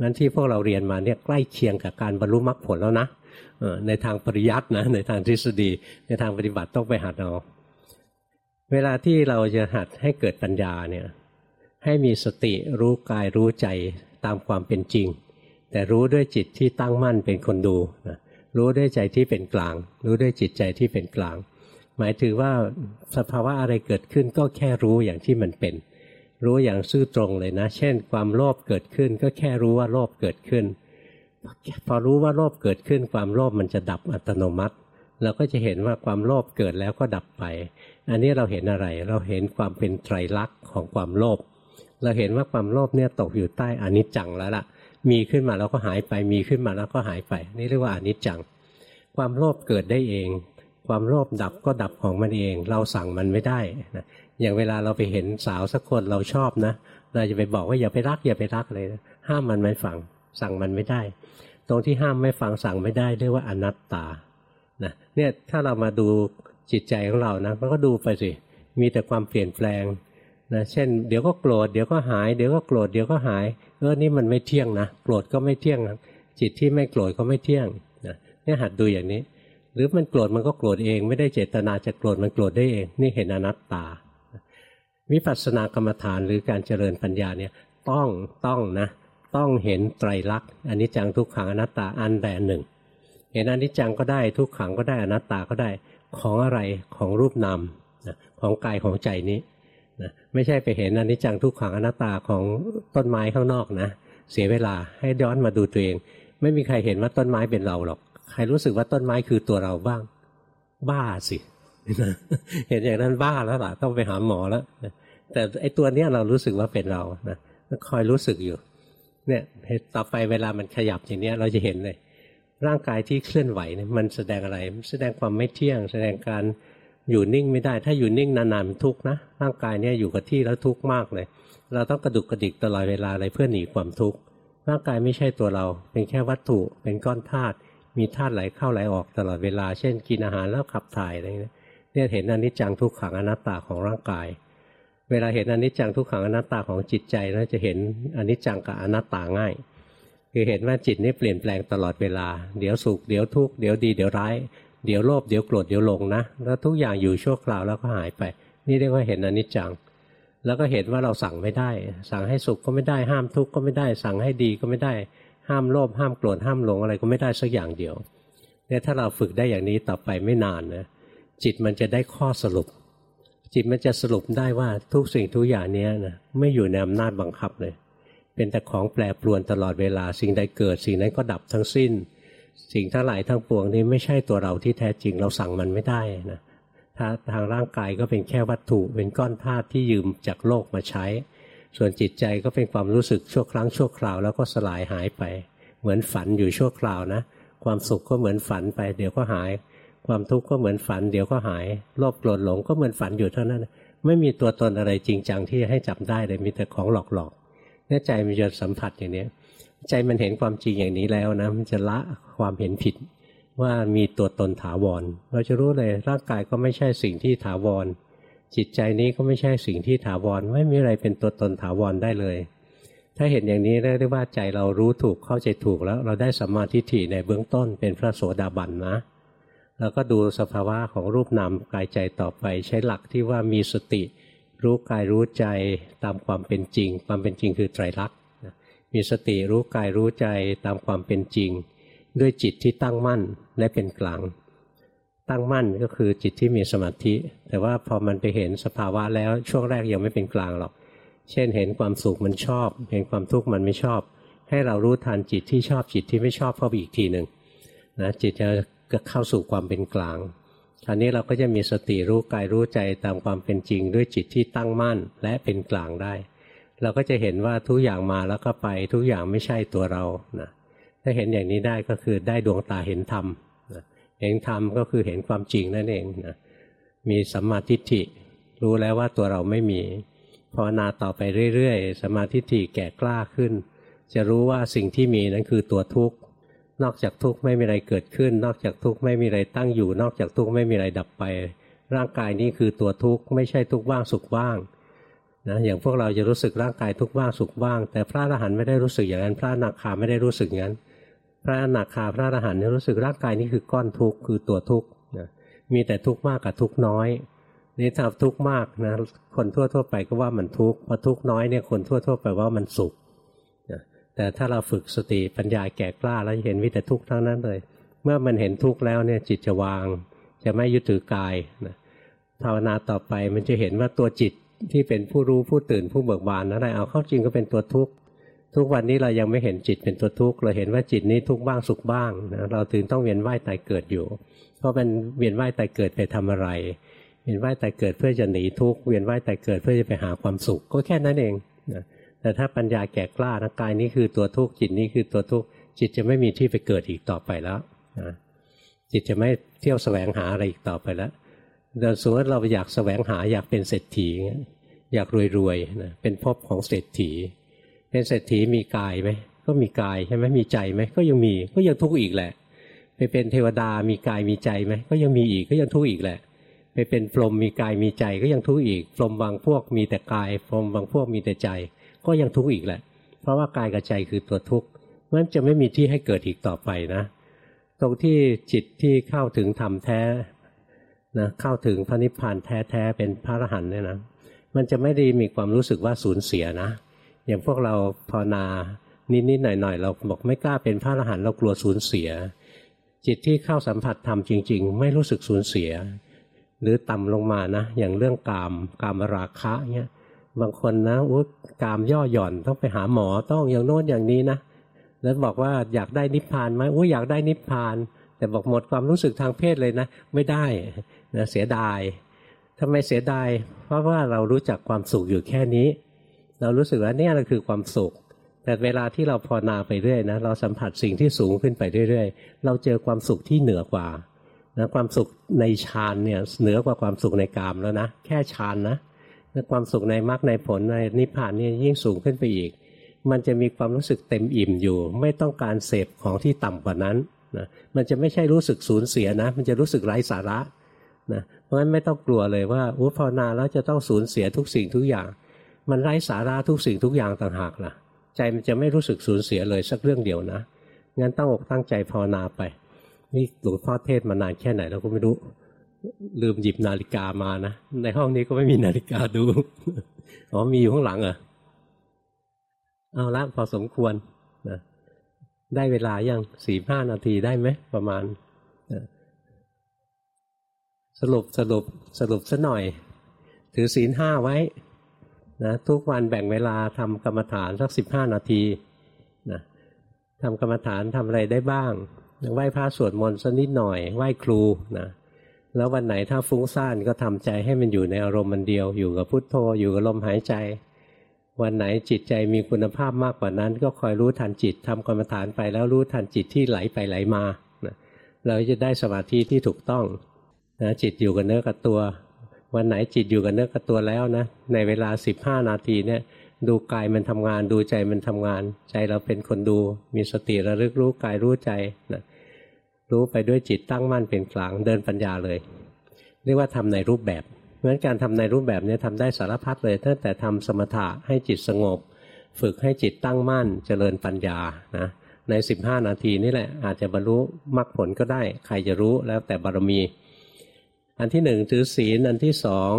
งั้นที่พวกเราเรียนมาเนี่ยใกล้เคียงกับการบรรลุมรรคผลแล้วนะในทางปริยัตินะในทางทฤษฎี ในทางปฏิบัติต้องไปหัดเอาเวลาที่เราจะหัดให้เกิดปัญญาเนี่ยให้มีสติรู้กายรู้ใจตามความเป็นจริง แต่รู้ด้วยจิตที่ตั้งมั่นเป็นคนดูนะรู้ด้วยใจที่เป็นกลาง รู้ด้วยจิตใจที่เป็นกลาง หมายถึงว่าสภาวะอะไรเกิดขึ้นก็แค่รู้อย่างที่มันเป็น รู้อย่างซื่อตรงเลยนะ เช่น ความโลภเกิดขึ้น ก็แค่รู้ว่าโลภเกิดขึ้น พอรู้ว่าโลภเกิดขึ้น ความโลภมันจะดับอัตโนมัติ เราก็จะเห็นว่าความโลภเกิดแล้วก็ดับไป อันนี้เราเห็นอะไร เราเห็นความเป็นไตรลักษณ์ของความโลภ เราเห็นว่าความโลภเนี่ยตกอยู่ใต้อนิจจังแล้วล่ะ มีขึ้นมาแล้วก็หายไป มีขึ้นมาแล้วก็หายไป นี่เรียกว่าอนิจจัง ความโลภเกิดได้เอง ความโลภดับก็ดับของมันเอง เราสั่งมันไม่ได้นะอย่างเวลาเราไปเห็นสาวสักคนเราชอบนะ เราจะไปบอกว่าอย่าไปรักอย่าไปรักเลยนะห้ามมันไม่ฟัง สั่งมันไม่ได้ ตรงที่ห้ามไม่ฟังสั่งไม่ได้เรียกว่าอนัตตานะเนี่ยถ้าเรามาดูจิตใจของเรานะก็ดูไปสิมีแต่ความเปลี่ยนแปลงนะเช่น เดี๋ยวก็โกรธเดี๋ยวก็หาย เดี๋ยวก็โกรธเดี๋ยวก็หาย เออนี่มันไม่เที่ยงนะโกรธก็ไม่เที่ยงจิตที่ไม่โกรธก็ไม่เที่ยงนะนี่หัดดูอย่างนี้ หรือมันโกรธมันก็โกรธเอง ไม่ได้เจตนาจะโกรธมันโกรธได้เอง นี่เห็นอนัตตาวิปัสสนากรรมฐานหรือการเจริญปัญญาเนี่ยต้องต้องนะต้องเห็นไตรลักษณ์อันนี้จังทุกขังอนัตตาอันใดหนึ่ง เห็นอนิจจังก็ได้ทุกขังก็ได้อนัตตาก็ได้ของอะไรของรูปนามของกายของใจนี้ นะไม่ใช่ไปเห็นอนิจจังทุกขังอนัตตาของต้นไม้ข้างนอกนะ เสียเวลาให้ย้อนมาดูตัวเอง ไม่มีใครเห็นว่าต้นไม้เป็นเราหรอก ใครรู้สึกว่าต้นไม้คือตัวเราบ้าง บ้าสิเห็นอย่างนั้นบ้าแล้วล่ะ ต้องไปหาหมอแล้วแต่ไอ้ตัวเนี้ยเรารู้สึกว่าเป็นเรานะคอยรู้สึกอยู่ เนี่ยต่อไปเวลามันขยับอย่างนี้เราจะเห็นเลย ร่างกายที่เคลื่อนไหวเนี่ยมันแสดงอะไร แสดงความไม่เที่ยง แสดงการ อยู่นิ่งไม่ได้ ถ้าอยู่นิ่งนานๆมันทุกข์นะร่างกายเนี่ยอยู่กับที่แล้วทุกข์มากเลย เราต้องกระดุกกระดิกตลอดเวลาเลยเพื่อหนีความทุกข์ร่างกายไม่ใช่ตัวเรา เป็นแค่วัตถุเป็นก้อนธาตุมีธาตุไหลเข้าไหลออกตลอดเวลา เช่น กินอาหารแล้วขับถ่ายอะไรเงี้ยเนี่ยเห็นอนิจจังทุกขังอนัตตาของร่างกาย เวลาเห็นอนิจจังทุกขังอนัตตาของจิตใจแล้วจะเห็นอนิจจังกับอนัตตาง่ายคือเห็นว่าจิตนี่เปลี่ยนแปลงตลอดเวลา เดี๋ยวสุขเดี๋ยวทุกข์เดี๋ยวดีเดี๋ยวร้าย เดี๋ยวโลภเดี๋ยวโกรธเดี๋ยวหลงนะแล้วทุกอย่างอยู่ชั่วคราวแล้วก็หายไป นี่เรียกว่าเห็นอนิจจัง แล้วก็เห็นว่าเราสั่งไม่ได้ สั่งให้สุขก็ไม่ได้ห้ามทุกข์ก็ไม่ได้ สั่งให้ดีก็ไม่ได้ ห้ามโลภห้ามโกรธห้ามหลงอะไรก็ไม่ได้สักอย่างเดียวเนี่ยถ้าเราฝึกได้อย่างนี้ต่อไปไม่นานนะจิตมันจะได้ข้อสรุป จิตมันจะสรุปได้ว่าทุกสิ่งทุกอย่างนี้นะไม่อยู่ในอำนาจบังคับเลย เป็นแต่ของแปรปรวนตลอดเวลาสิ่งใดเกิด สิ่งนั้นก็ดับทั้งสิ้น สิ่งทั้งหลายทั้งปวงนี้ไม่ใช่ตัวเราที่แท้จริงเราสั่งมันไม่ได้นะถ้าทางร่างกายก็เป็นแค่วัตถุเป็นก้อนธาตุที่ยืมจากโลกมาใช้ ส่วนจิตใจก็เป็นความรู้สึกชั่วครั้งชั่วคราวแล้วก็สลายหายไป เหมือนฝันอยู่ชั่วคราวนะ ความสุขก็เหมือนฝันไปเดี๋ยวก็หาย ความทุกข์ก็เหมือนฝัน เดี๋ยวก็หายโลภโกรธหลงก็เหมือนฝันอยู่เท่านั้น ไม่มีตัวตนอะไรจริงจังที่ให้จับได้เลยมีแต่ของหลอกๆแน่ใจมันจะสัมผัสอย่างนี้ ใจมันเห็นความจริงอย่างนี้แล้วนะมันจะละความเห็นผิดว่ามีตัวตนถาวร เราจะรู้เลยร่างกายก็ไม่ใช่สิ่งที่ถาวร จิตใจนี้ก็ไม่ใช่สิ่งที่ถาวร ไม่มีอะไรเป็นตัวตนถาวรได้เลย ถ้าเห็นอย่างนี้เรียกว่าใจเรารู้ถูกเข้าใจถูกแล้ว เราได้สัมมาทิฏฐิในเบื้องต้นเป็นพระโสดาบันนะ แล้วก็ดูสภาวะของรูปนามกายใจต่อไปใช้หลักที่ว่ามีสติ รู้กายรู้ใจตามความเป็นจริง ความเป็นจริงคือไตรลักษณ มีสติรู้กายรู้ใจตามความเป็นจริง ด้วยจิตที่ตั้งมั่นและเป็นกลาง ตั้งมั่นก็คือจิตที่มีสมาธิ แต่ว่าพอมันไปเห็นสภาวะแล้วช่วงแรกยังไม่เป็นกลางหรอก เช่นเห็นความสุขมันชอบ เห็นความทุกข์มันไม่ชอบ ให้เรารู้ทันจิตที่ชอบจิตที่ไม่ชอบเข้าไปอีกทีหนึ่งนะจิตจะเข้าสู่ความเป็นกลางคราวนี้เราก็จะมีสติรู้กายรู้ใจตามความเป็นจริง ด้วยจิตที่ตั้งมั่นและเป็นกลางได้ เราก็จะเห็นว่าทุกอย่างมาแล้วก็ไปทุกอย่างไม่ใช่ตัวเรานะถ้าเห็นอย่างนี้ได้ก็คือได้ดวงตาเห็นธรรมนะเห็นธรรมก็คือเห็นความจริงนั่นเองนะมีสัมมาทิฏฐิรู้แล้วว่าตัวเราไม่มีภาวนาต่อไปเรื่อยๆสมาธิฏฐิแก่กล้าขึ้น จะรู้ว่าสิ่งที่มีนั้นคือตัวทุกข์ นอกจากทุกข์ไม่มีอะไรเกิดขึ้น นอกจากทุกข์ไม่มีอะไรตั้งอยู่ นอกจากทุกข์ไม่มีอะไรดับไป ร่างกายนี้คือตัวทุกข์ไม่ใช่ทุกข์ว่างสุขว่าง นะอย่างพวกเราจะรู้สึกร่างกายทุกว่างสุขว่าง แต่พระอรหันต์ไม่ได้รู้สึกอย่างนั้น พระนาคาไม่ได้รู้สึกอย่างนั้น พระนาคาพระอรหันต์รู้สึกร่างกายนี้คือก้อนทุกข์คือตัวทุกข์นะมีแต่ทุกข์มากกับทุกข์น้อยนี่ถ้าทุกข์มากนะคนทั่วทั่วไปก็ว่ามันทุกข์พอทุกข์น้อยเนี่ยคนทั่วทั่วไปว่ามันสุขนะแต่ถ้าเราฝึกสติปัญญาแก่กล้าแล้วเห็นวิแต่ทุกข์ทั้งนั้นเลย เมื่อมันเห็นทุกข์แล้วเนี่ยจิตจะวาง จะไม่ยึดถือกายนะภาวนาต่อไปมันจะเห็นว่าตัวจิต ที่เป็นผู้รู้ผู้ตื่นผู้เบิกบานอะไรเอาเข้าจริงก็เป็นตัวทุกข์ทุกวันนี้เรายังไม่เห็นจิตเป็นตัวทุกข์เราเห็นว่าจิตนี้ทุกข์บ้างสุขบ้างนะเราถึงต้องเวียนว่ายตายเกิดอยู่ เพราะเป็นเวียนว่ายตายเกิดไปทำอะไร เวียนว่ายตายเกิดเพื่อจะหนีทุกข์เวียนว่ายตายเกิดเพื่อจะไปหาความสุขก็แค่นั้นเองนะแต่ถ้าปัญญาแก่กล้านะกายนี้คือตัวทุกข์จิตนี้คือตัวทุกข์จิตจะไม่มีที่ไปเกิดอีกต่อไปแล้วนะจิตจะไม่เที่ยวแสวงหาอะไรอีกต่อไปแล้ว เดินสมมติเราอยากแสวงหาอยากเป็นเศรษฐี อยากรวยๆนะเป็นภพของเศรษฐี เป็นเศรษฐีมีกายไหมก็มีกายใช่ไหมมีใจไหมก็ยังมีก็ยังทุกข์อีกแหละ ไปเป็นเทวดามีกายมีใจไหมก็ยังมีอีกก็ยังทุกข์อีกแหละ ไปเป็นพรหมมีกายมีใจก็ยังทุกข์อีกพรหมบางพวกมีแต่กายพรหมบางพวกมีแต่ใจ ก็ยังทุกข์อีกแหละ เพราะว่ากายกับใจคือตัวทุกข์มันจะไม่มีที่ให้เกิดอีกต่อไปนะ ตรงที่จิตที่เข้าถึงธรรมแท้ นะเข้าถึงพระนิพพานแท้ๆเป็นพระอรหันต์เนี่ยนะมันจะไม่ได้มีความรู้สึกว่าสูญเสียนะ อย่างพวกเราภาวนานิดๆหน่อยๆเราบอกไม่กล้าเป็นพระอรหันต์เรากลัวสูญเสีย จิตที่เข้าสัมผัสธรรมจริง ๆ ไม่รู้สึกสูญเสีย หรือต่ำลงมานะ อย่างเรื่องกามกามราคะเนี่ยบางคนนะอุกามย่อหย่อนต้องไปหาหมอต้องอย่างโน้นอย่างนี้นะแล้วบอกว่าอยากได้นิพพานไหมอุ้ยอยากได้นิพพาน แต่บอกหมดความรู้สึกทางเพศเลยนะ ไม่ได้ นะเสียดายทำไมเสียดาย เพราะว่าเรารู้จักความสุขอยู่แค่นี้ เรารู้สึกว่าเนี่ยเราคือความสุข แต่เวลาที่เราภาวนาไปเรื่อยนะเราสัมผัสสิ่งที่สูงขึ้นไปเรื่อยๆ เราเจอความสุขที่เหนือกว่านะความสุขในฌานเนี่ยเหนือกว่าความสุขในกามแล้วนะแค่ฌานนะความสุขในมรรคในผลในนิพพานเนี่ยยิ่งสูงขึ้นไปอีก มันจะมีความรู้สึกเต็มอิ่มอยู่ ไม่ต้องการเสพของที่ต่ำกว่านั้นนะมันจะไม่ใช่รู้สึกสูญเสียนะ มันจะรู้สึกไร้สาระ นะเพราะฉะนั้นไม่ต้องกลัวเลยว่าอุภาวนาแล้วจะต้องสูญเสียทุกสิ่งทุกอย่าง มันไร้สาระทุกสิ่งทุกอย่างต่างหากล่ะ ใจมันจะไม่รู้สึกสูญเสียเลยสักเรื่องเดียวนะงั้นตั้งอกตั้งใจภาวนาไป นี่หลวงพ่อเทศมานานแค่ไหนเราก็ไม่รู้ ลืมหยิบนาฬิกามานะ ในห้องนี้ก็ไม่มีนาฬิกาดูอ๋อมีอยู่ข้างหลังอะเอาละพอสมควรนะได้เวลายังสี่ห้านาทีได้ไหมประมาณ สรุปสรุปสรุปซะหน่อย ถือศีลห้าไว้นะทุกวันแบ่งเวลาทำกรรมฐานสักสิบห้านาทีนะทำกรรมฐานทำอะไรได้บ้างไหว้พระสวดมนต์สักนิดหน่อยไหว้ครูนะแล้ววันไหนถ้าฟุ้งซ่านก็ทำใจให้มันอยู่ในอารมณ์มันเดียว อยู่กับพุทโธอยู่กับลมหายใจ วันไหนจิตใจมีคุณภาพมากกว่านั้น ก็คอยรู้ทันจิตทำกรรมฐานไปแล้วรู้ทันจิตที่ไหลไปไหลมานะเราจะได้สมาธิที่ถูกต้อง นะจิตอยู่กับเนื้อกับตัว วันไหนจิตอยู่กับเนื้อกับตัวแล้วนะ ในเวลาสิบห้านาทีเนี่ยดูกายมันทำงานดูใจมันทำงาน ใจเราเป็นคนดู มีสติระลึกรู้กายรู้ใจนะรู้ไปด้วยจิตตั้งมั่นเป็นกลางเดินปัญญาเลย เรียกว่าทำในรูปแบบเพราะฉะนั้นการทำในรูปแบบนี้ทำได้สารพัดเลยตั้งแต่ทำสมถะให้จิตสงบ ฝึกให้จิตตั้งมั่นเจริญปัญญานะใน 15 นาทีนี่แหละอาจจะบรรลุมรรคผลก็ได้ ใครจะรู้แล้วแต่บารมี อันที่หนึ่งถือศีลอันที่สอง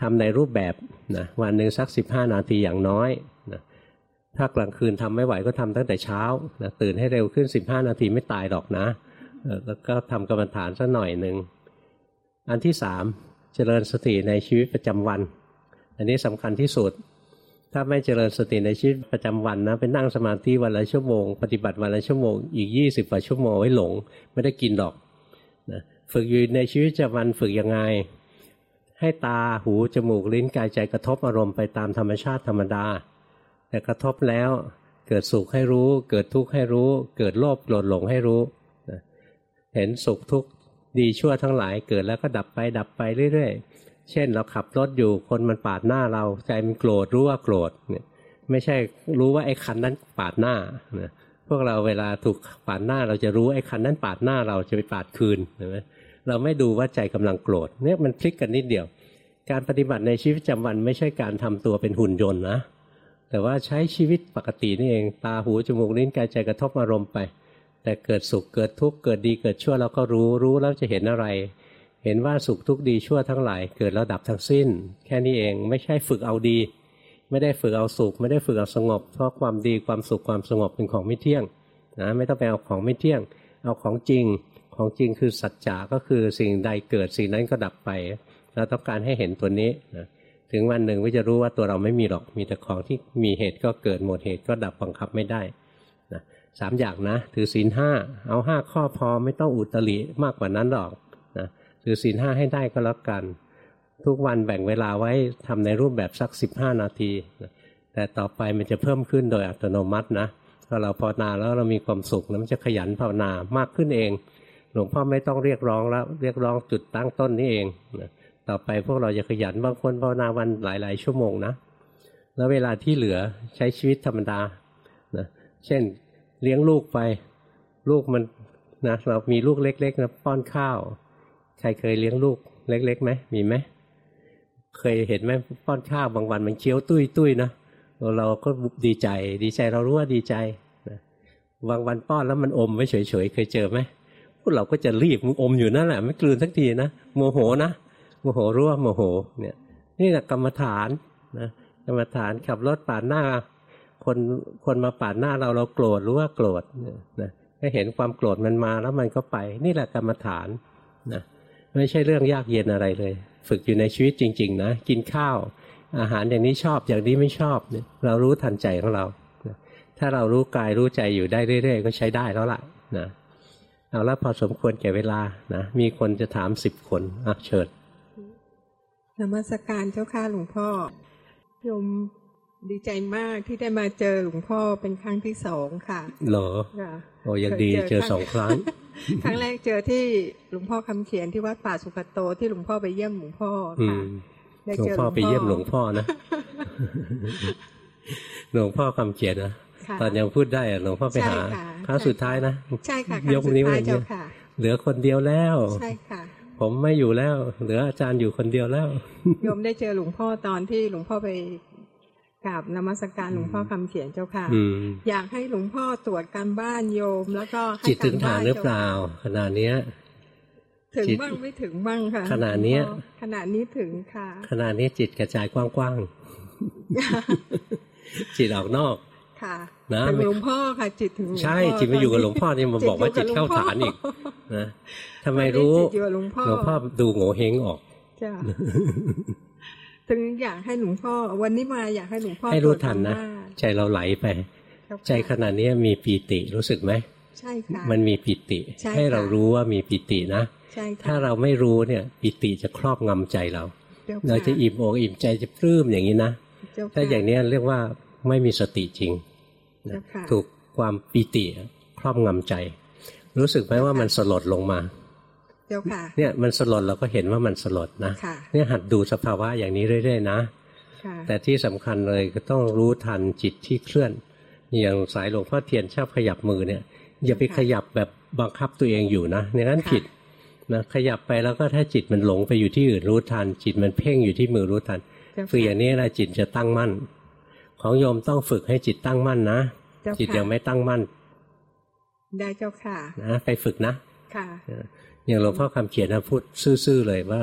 ทำในรูปแบบนะวันหนึ่งสักสิบห้านาทีอย่างน้อยนะถ้ากลางคืนทำไม่ไหวก็ทำตั้งแต่เช้านะตื่นให้เร็วขึ้นสิบห้านาทีไม่ตายหรอกนะ แล้วก็ทำกรรมฐานสักหน่อยหนึ่งอันที่สามเจริญสติในชีวิตประจำวัน อันนี้สำคัญที่สุด ถ้าไม่เจริญสติในชีวิตประจำวันนะไปนั่งสมาธิวันละชั่วโมง ปฏิบัติวันละชั่วโมง อีกยี่สิบกว่าชั่วโมงไว้หลง ไม่ได้กินหรอก ฝึกอยู่ในชีวิตประจำวันฝึกยังไง ให้ตาหูจมูกลิ้นกายใจกระทบอารมณ์ไปตามธรรมชาติธรรมดา แต่กระทบแล้วเกิดสุขให้รู้ เกิดทุกข์ให้รู้ เกิดโลภโกรธหลงให้รู้เห็นสุขทุกข์ดีชั่วทั้งหลายเกิดแล้วก็ดับไปดับไปเรื่อยๆ เช่นเราขับรถอยู่คนมันปาดหน้าเราใจมันโกรธรู้ว่าโกรธเนี่ยไม่ใช่รู้ว่าไอ้คันนั้นปาดหน้าพวกเราเวลาถูกปาดหน้าเราจะรู้ไอ้คันนั้นปาดหน้าเราจะไปปาดคืนใช่ไหม เราไม่ดูว่าใจกำลังโกรธเนี่ยมันพลิกกันนิดเดียว การปฏิบัติในชีวิตประจำวันไม่ใช่การทำตัวเป็นหุ่นยนต์นะแต่ว่าใช้ชีวิตปกตินี่เองตาหูจมูกลิ้นกายใจกระทบอารมณ์ไป แต่เกิดสุขเกิดทุกข์เกิดดีเกิดชั่วเราก็รู้รู้แล้วจะเห็นอะไร เห็นว่าสุขทุกข์ดีชั่วทั้งหลาย เกิดแล้วดับทั้งสิ้น แค่นี้เองไม่ใช่ฝึกเอาดี ไม่ได้ฝึกเอาสุข ไม่ได้ฝึกเอาสงบ เพราะความดีความสุขความสงบเป็นของไม่เที่ยงนะไม่ต้องไปเอาของไม่เที่ยง เอาของจริง ของจริงคือสัจจะก็คือสิ่งใดเกิดสิ่งนั้นก็ดับไป เราต้องการให้เห็นตัวนี้นะถึงวันหนึ่งก็จะรู้ว่าตัวเราไม่มีหรอกมีแต่ของที่มีเหตุก็เกิดหมดเหตุก็ดับบังคับไม่ได้นะสามอย่างนะถือศีลห้าเอาห้าข้อพอไม่ต้องอุตริมากกว่านั้นหรอกนะถือศีลห้าให้ได้ก็แล้วกัน ทุกวันแบ่งเวลาไว้ทำในรูปแบบสักสิบห้านาทีนะแต่ต่อไปมันจะเพิ่มขึ้นโดยอัตโนมัตินะพอเราภาวนาแล้วเรามีความสุขแล้วมันจะขยันภาวนามากขึ้นเอง หลวงพ่อไม่ต้องเรียกร้องแล้ว เรียกร้องจุดตั้งต้นนี้เองนะต่อไปพวกเราจะขยันบางคนภาวนาวันหลาย ๆ ชั่วโมงนะ แล้วเวลาที่เหลือใช้ชีวิตธรรมดานะเช่นเลี้ยงลูกไป ลูกมันนะเรามีลูกเล็กๆนะป้อนข้าว ใครเคยเลี้ยงลูกเล็กๆไหมมีไหมเคยเห็นไหมป้อนข้าวบางวันมันเคี้ยวตุ้ยตุ้ยๆนะเราก็ดีใจ ดีใจเรารู้ว่าดีใจนะบางวันป้อนแล้วมันอมไว้เฉยๆเคยเจอไหม เราก็จะรีบมึงอมอยู่นั่นแหละไม่กลืนสักทีนะโมโหนะโมโหรู้ว่าโมโหเนี่ยนี่แหละกรรมฐานนะกรรมฐานขับรถปาดหน้า คนคนมาปาดหน้าเราเราโกรธรู้ว่าโกรธเนี่ยนะก็เห็นความโกรธมันมาแล้วมันก็ไป นี่แหละกรรมฐานนะไม่ใช่เรื่องยากเย็นอะไรเลย ฝึกอยู่ในชีวิตจริง ๆ นะ กินข้าว อาหารอย่างนี้ชอบอย่างนี้ไม่ชอบเนี่ยเรารู้ทันใจของเรา ถ้าเรารู้กายรู้ใจอยู่ได้เรื่อยๆ ก็ใช้ได้แล้วล่ะนะ เอาละพอสมควรแก่เวลานะมีคนจะถามสิบคนอะเชิญนมัสการเจ้าค่ะหลวงพ่อโยมดีใจมากที่ได้มาเจอหลวงพ่อเป็นครั้งที่สองค่ะเหรอค่ะโอ้ยังดีเคยเจอเจอสองครั้ง ครั้งแรกเจอที่หลวงพ่อคำเขียนที่วัดป่าสุกโตที่หลวงพ่อไปเยี่ยมหลวงพ่ออืค่ะมได้หลวงเจอพ่อไปเยี่ยมหลวงพ่อนะหลวงพ่อคำเขียนนะค่ะ ตอนยังพูดได้อะหลวงพ่อไปหาใช่ค่ะครั้งสุดท้ายนะใช่ค่ะยกนิ้วคอรั้งย่างสุดเงี้ท้ายเจ้าค่ะเหลือคนเดียวแล้วใช่ค่ะ ผมไม่อยู่แล้ว เหลืออาจารย์อยู่คนเดียวแล้วโยมได้เจอหลวงพ่อตอนที่หลวงพ่อไปกราบนมัสการหลวงพ่อคำเขียนเจ้าค่ะอืมอยากให้หลวงพ่อตรวจการบ้านโยม แล้วก็ให้จิตถึงกฐานหรือเปล่าขณะเนี้ยถึงจิตบ้างไม่ถึงบ้างค่ะขณะเนี้ยหลวงพ่อขณะนี้ถึงค่ะขณะนี้จิตกระจายกว้างๆจิตออกนอก ค่ะนะถึงหลวงพ่อค่ะจิตถึงหลวงพ่อใช่จิตมาอยู่กับหลวงพ่อนี่มาบอกว่าจิตเข้าฐานอีกนะทำไมรู้จิตอยู่กับหลวงพ่อหลวงพ่อดูโง่เฮงออกจ้ะถึงอยากให้หลวงพ่อ วันนี้มาอยากให้หลวงพ่อให้รู้ตวจทันนะการบ้าใจเราไหลไปเจ้าค่ะใจขณะนี้มีปีติรู้สึกไหมใช่ค่ะมันมีปิติใช่ให้เราค่ะรู้ว่ามีปิตินะใช่ค่ะถ้าเราไม่รู้เนี่ยปิติจะครอบงำใจเราเจ้าค่เราจะอิ่มอกอิ่มใจจะปลื้มอย่างนี้นะเจ้ค่ะถ้าอย่างนี้เรียกว่าไม่มีสติจริงเจ้าค่ะ ถูกความปิติครอบงำใจ รู้สึกไหมว่ามันสลดลงมาเจ้าค่ะเนี่ยมันสลดเราก็เห็นว่ามันสลดนะค่ะเนี่ยหัดดูสภาวะอย่างนี้เรื่อยๆนะค่ะแต่ที่สำคัญเลยก็ต้องรู้ทันจิตที่เคลื่อน อย่างสายหลวงพ่อเทียนชอบขยับมือเนี่ย อย่าไปขยับแบบบังคับตัวเองอยู่นะในนั้นผิดนะขยับไปแล้วก็ถ้าจิตมันหลงไปอยู่ที่อื่นรู้ทัน จิตมันเพ่งอยู่ที่มือรู้ทันเจ้าฝึกอย่างนี้แหละจิตจะตั้งมั่น ของโยมต้องฝึกให้จิตตั้งมั่นนะเจ้าจิตค่ะยังไม่ตั้งมั่น ได้เจ้าค่ะนะไปฝึกนะ ค่ะอย่างหลวงพ่อคำเขียนนะพูดซื่อๆเลยว่า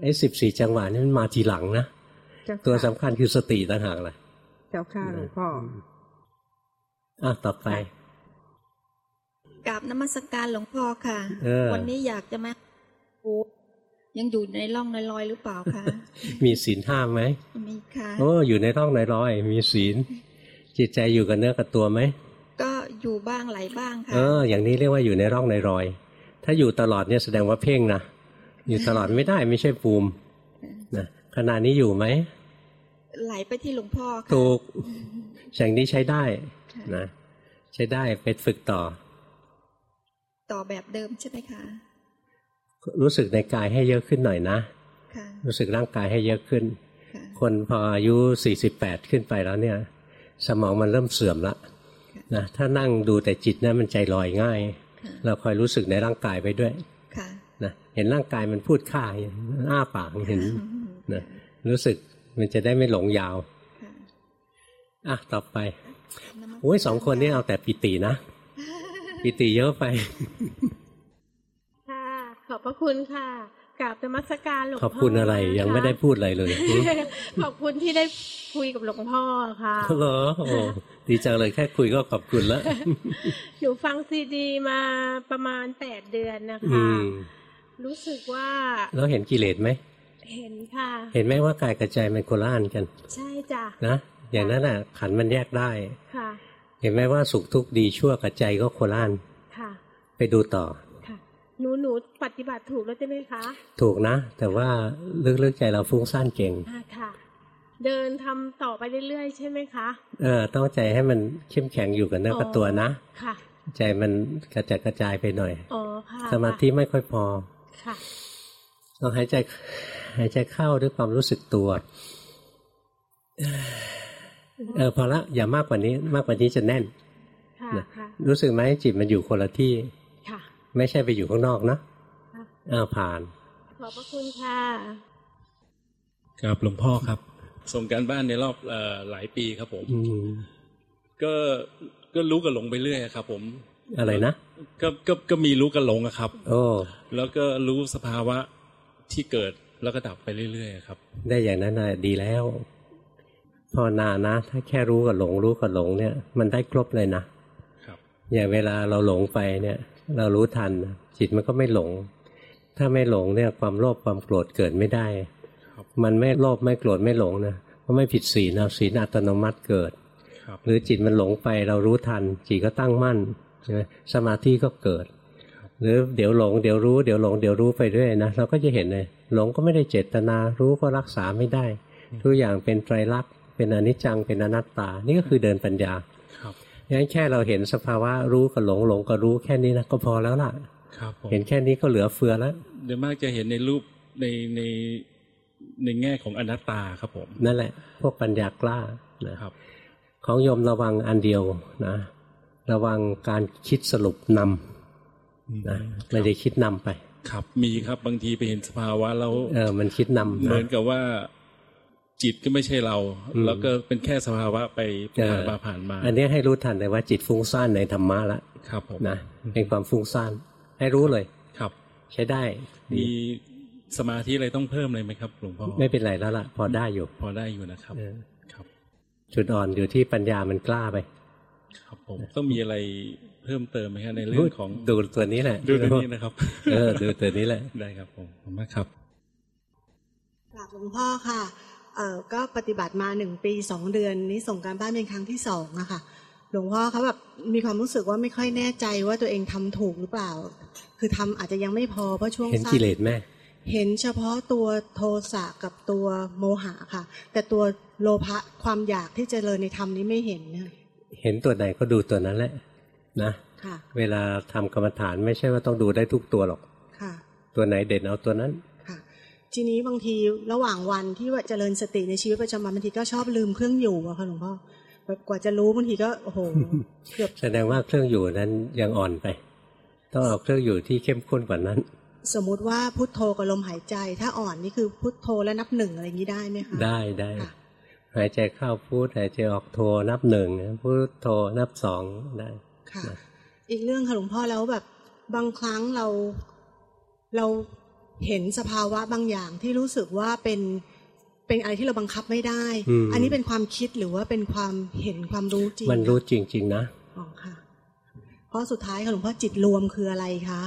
ไอ้สิบสี่จังหวะนี่มันมาทีหลังนะเจ้าค่ะตัวสำคัญคือสติต่างหากแหละเจ้าค่ะหลวงพ่ออะต่อไปกราบนมัสการหลวงพ่อค่ะเออวันนี้อยากจะมาโอ้ ยังอยู่ในร่องในรอยหรือเปล่าคะ มีศีลห้าไหมมีค่ะโอ้อยู่ในร่องในรอย มีศีล จิตใจอยู่กับเนื้อกับตัวไหมก็อยู่บ้างไหลบ้างค่ะเอออย่างนี้เรียกว่าอยู่ในร่องในรอย ถ้าอยู่ตลอดเนี่ยแสดงว่าเพ่งนะอยู่ตลอดไม่ได้ไม่ใช่ภูมินะขณะนี้อยู่ไหมไหลไปที่หลวงพ่อค่ะถูกอย่างนี้ใช้ได้ค่ะนะใช้ได้ไปฝึกต่อ ต่อแบบเดิมใช่ไหมคะ รู้สึกในกายให้เยอะขึ้นหน่อยนะค่ะรู้สึกร่างกายให้เยอะขึ้นค่ะคนพออายุ 48 ขึ้นไปแล้วเนี่ย สมองมันเริ่มเสื่อมละนะถ้านั่งดูแต่จิตนะมันใจลอยง่ายค่ะเราคอยรู้สึกในร่างกายไปด้วยค่ะนะเห็นร่างกายมันพูดค่าอ้าปากเห็นนะรู้สึกมันจะได้ไม่หลงยาวค่ะอะต่อไปนมัสการโอ้ยสองคนนี้เอาแต่ปิตินะ ปิติเยอะไปค่ะ ขอบพระคุณค่ะกราบนมัสการหลวงขพ่ออบคุณอะไรยังไม่ได้พูดอะไรเลย ขอบคุณที่ได้คุยกับหลวงพ่อค่ะเหรอโอ้ดีจังเลยแค่คุยก็ขอบคุณแล้วหนูฟังซีดีมาประมาณแปดเดือนนะอืคะมรู้สึกว่าแล้วเห็นกิเลสไหมเห็นค่ะ เห็นไหมว่ากายกับใจมันโคละอันกัน ใช่จ้ะนะอย่างนั้นน่ะ ขันธ์มันแยกได้ค่ะ เห็นไหมว่าสุขทุกข์ดีชั่วกับใจก็โคละอันค่ะ ไปดูต่อค่ะ หนูหนูปฏิบัติถูกแล้วใช่ไหมคะ ถูกนะ แต่ว่าลึกๆใจเราฟุ้งซ่านเก่งอ่าค่ะ เดินทำต่อไปเรื่อยๆใช่ไหมคะเออต้องใจให้มันเข้มแข็งอยู่กับเนื้อกับตัวนะค่ะ ใจมันกระจัดกระจายไปหน่อยอ๋อค่ะสมาธิไม่ค่อยพอค่ะลองหายใจหายใจเข้าด้วยความรู้สึกตัวเออพอละอย่ามากกว่านี้มากกว่านี้จะแน่นค่ะนะค่ะรู้สึกไหมจิตมันอยู่คนละที่ค่ะ ไม่ใช่ไปอยู่ข้างนอกนะค่ะอ้าวผ่าน ขอบพระคุณค่ะครับหลวงพ่อครับ ส่งการบ้านในรอบเอ่อหลายปีครับผมอืมก็ก็รู้กับหลงไปเรื่อยครับ ผม อะไรนะก็ก็ก็มีรู้กับหลงอะครับโอ้แล้วก็รู้สภาวะที่เกิดแล้วก็ดับไปเรื่อยๆครับ ได้อย่างนั้นน่ะดีแล้วภาวนานะ ถ้าแค่รู้กับหลงรู้กับหลงเนี่ย มันได้ครบเลยนะครับ อย่างเวลาเราหลงไปเนี่ย เรารู้ทัน จิตมันก็ไม่หลง ถ้าไม่หลงเนี่ยความโลภความโกรธเกิดไม่ได้ครับมันไม่โลภไม่โกรธไม่หลงนะเพราะไม่ผิดศีลนะศีลอัตโนมัติเกิดครับหรือจิตมันหลงไปเรารู้ทัน จิตก็ตั้งมั่นใช่ไหมสมาธิก็เกิด หรือเดี๋ยวหลงเดี๋ยวรู้เดี๋ยวหลงเดี๋ยวรู้ไปเรื่อยนะเราก็จะเห็นเลยหลงก็ไม่ได้เจตนารู้ก็รักษาไม่ได้ ทุกอย่างเป็นไตรลักษณ์เป็นอนิจจังเป็นอนัตตา นี่ก็คือเดินปัญญาครับ งั้นแค่เราเห็นสภาวะรู้กับหลงหลงกับรู้แค่นี้นะก็พอแล้วล่ะครับผมเห็นแค่นี้ก็เหลือเฟือแล้วเดี๋ยวมากจะเห็นในรูปในในในแง่ของอนัตตาครับผม นั่นแหละ พวกปัญญากล้านะครับ ของโยมระวังอันเดียวนะ ระวังการคิดสรุปนำนะไม่ได้คิดนำไป ครับมีครับบางทีไปเห็นสภาวะแล้วเออมันคิดนำเหมืนะอนกับว่า จิตก็ไม่ใช่เราอืมแล้วก็เป็นแค่สภาวะไปเออผ่านมาผ่านมา อันนี้ให้รู้ทันเลยว่าจิตฟุ้งซ่านในธรรมะละครับผมนะเป็นความฟุ้งซ่านให้รู้เลยครับ ใช้ได้ดีมีสมาธิอะไรต้องเพิ่มเลยไหมครับหลวงพ่อไม่เป็นไรแล้วล่ะ พอได้อยู่ พอได้อยู่นะครับเออครับ จุดอ่อนอยู่ที่ปัญญามันกล้าไป ครับผมต้องมีอะไรเพิ่มเติมไหมครับในเรื่องของดูตัวนี้แหละดูตัวนี้นะครับ เออดูตัวนี้แหละได้ครับผมขอบคุณมากครับกราบหลวงพ่อค่ะเอ่อ ก็ปฏิบัติมาหนึ่งปีสองเดือนนี้ส่งการบ้านเป็นครั้งที่สองอะค่ะหลวงพ่อเขาแบบมีความรู้สึกว่าไม่ค่อยแน่ใจว่าตัวเองทำถูกหรือเปล่า คือทำอาจจะยังไม่พอเพราะช่วงเห็นสั้กิเลสไหมเห็นเฉพาะตัวโทสะกับตัวโมหะค่ะ แต่ตัวโลภะความอยากที่จเจริญในธรรมนี้ไม่เห็นนะเห็นตัวไหนก็ดูตัวนั้นแหละนะค่ะเวลาทำกรรมฐานไม่ใช่ว่าต้องดูได้ทุกตัวหรอกค่ะตัวไหนเด่นเอาตัวนั้นค่ะ ทีนี้บางทีระหว่างวันที่ว่าเจริญสติในชีวิตประจำวันบางทีก็ชอบลืมเครื่องอยู่อะค่ะหลวงพ่อแบบกว่าจะรู้บางทีก็โอ้โหเกือบแสดงว่าเครื่องอยู่นั้นยังอ่อนไป ต้องเอาเครื่องอยู่ที่เข้มข้นกว่านั้น สมมุติว่าพุทโธกับลมหายใจ ถ้าอ่อนนี่คือพุทโธและนับหนึ่งอะไรอย่างนี้ได้ไหมคะได้ได้ค่ะหายใจเข้าพูดหายใจออกโทนับหนึ่งพูดโทนับสองได้ค่ะนะอีกเรื่องค่ะหลวงพ่อแล้วแบบบางครั้งเราเรา เห็นสภาวะบางอย่างที่รู้สึกว่าเป็นเป็นอะไรที่เราบังคับไม่ได้มอันนี้เป็นความคิดหรือว่าเป็นความเห็นความรู้จริง มันรู้จริง ๆ นะอ๋อค่ะ เพราะสุดท้ายค่ะหลวงพ่อจิตรวมคืออะไรคะ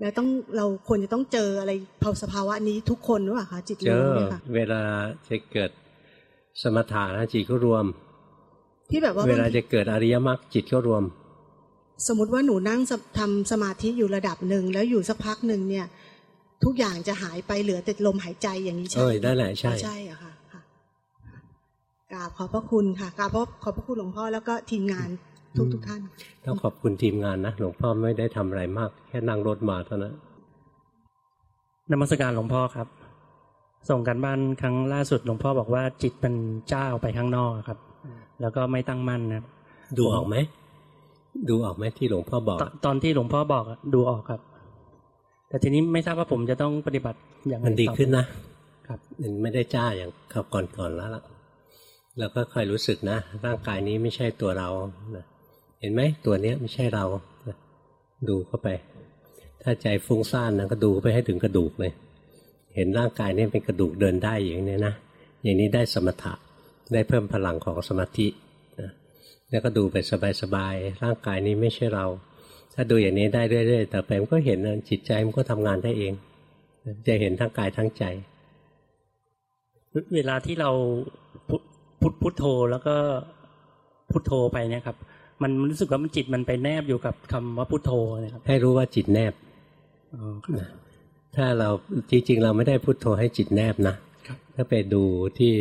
แล้วต้องเราควรจะต้องเจออะไรเผาสภาวะนี้ทุกคนหรือเปล่าคะจิตรเจวมอเนี่ยค่ะเวลาจะเกิดสมถะนะจิตก็รวม ที่แบบว่าเวลาบางทีจะเกิดอริยมรรคจิตก็รวม สมมติว่าหนูนั่งสทำสมาธิอยู่ระดับหนึ่งแล้วอยู่สักพักหนึ่งเนี่ย ทุกอย่างจะหายไปเหลือแต่ลมหายใจอย่างนี้ใช่เอ้ยนั่นแหละใช่อ๋อใช่อะค่ะค่ะกราบขอบพระคุณค่ะกราบขอบขอบพระคุณหลวงพ่อแล้วก็ทีมงานทุกทุกท่านต้องขอบคุณทีมงานนะหลวงพ่อไม่ได้ทำอะไรมาก แค่นั่งรถมาเท่านั้นนมัสการหลวงพ่อครับ ส่งกันบ้านครั้งล่าสุดหลวงพ่อบอกว่าจิตเป็นเจ้าไปข้างนอกครับ แล้วก็ไม่ตั้งมั่นนะครับดูออกไหมดูออกไหมที่หลวงพ่อบอก ตอนตอนที่หลวงพ่อบอกอะดูออกครับ แต่ทีนี้ไม่ทราบว่าผมจะต้องปฏิบัติอย่างไรมันดีต่อขึ้นนะครับมันไม่ได้จ้าอย่างเขาก่อนๆแล้วล่ะเราก็ค่อยรู้สึกนะ ร่างกายนี้ไม่ใช่ตัวเรานะเห็นไหมตัวเนี้ยไม่ใช่เรานะดูเข้าไป ถ้าใจฟุ้งซ่านนะก็ดูไปให้ถึงกระดูกเลย เห็นร่างกายนี้เป็นกระดูกเดินได้อย่างนี้นะอย่างนี้ได้สมถะได้เพิ่มพลังของสมาธินะแล้วก็ดูไปสบายๆร่างกายนี้ไม่ใช่เรา ถ้าดูอย่างนี้ได้เรื่อยๆแต่ไปมันก็เห็นนะจิตใจมันก็ทำงานได้เอง จะเห็นทั้งกายทั้งใจ เวลาที่เราพุทพุทพุทโธแล้วก็พุทโธไปเนี่ยครับ มันรู้สึกว่ามันจิตมันไปแนบอยู่กับคำว่าพุทโธนะครับให้รู้ว่าจิตแนบอ๋อครับนะถ้าเราจริง ๆ เราไม่ได้พุทโธให้จิตแนบนะครับถ้าไปดูที่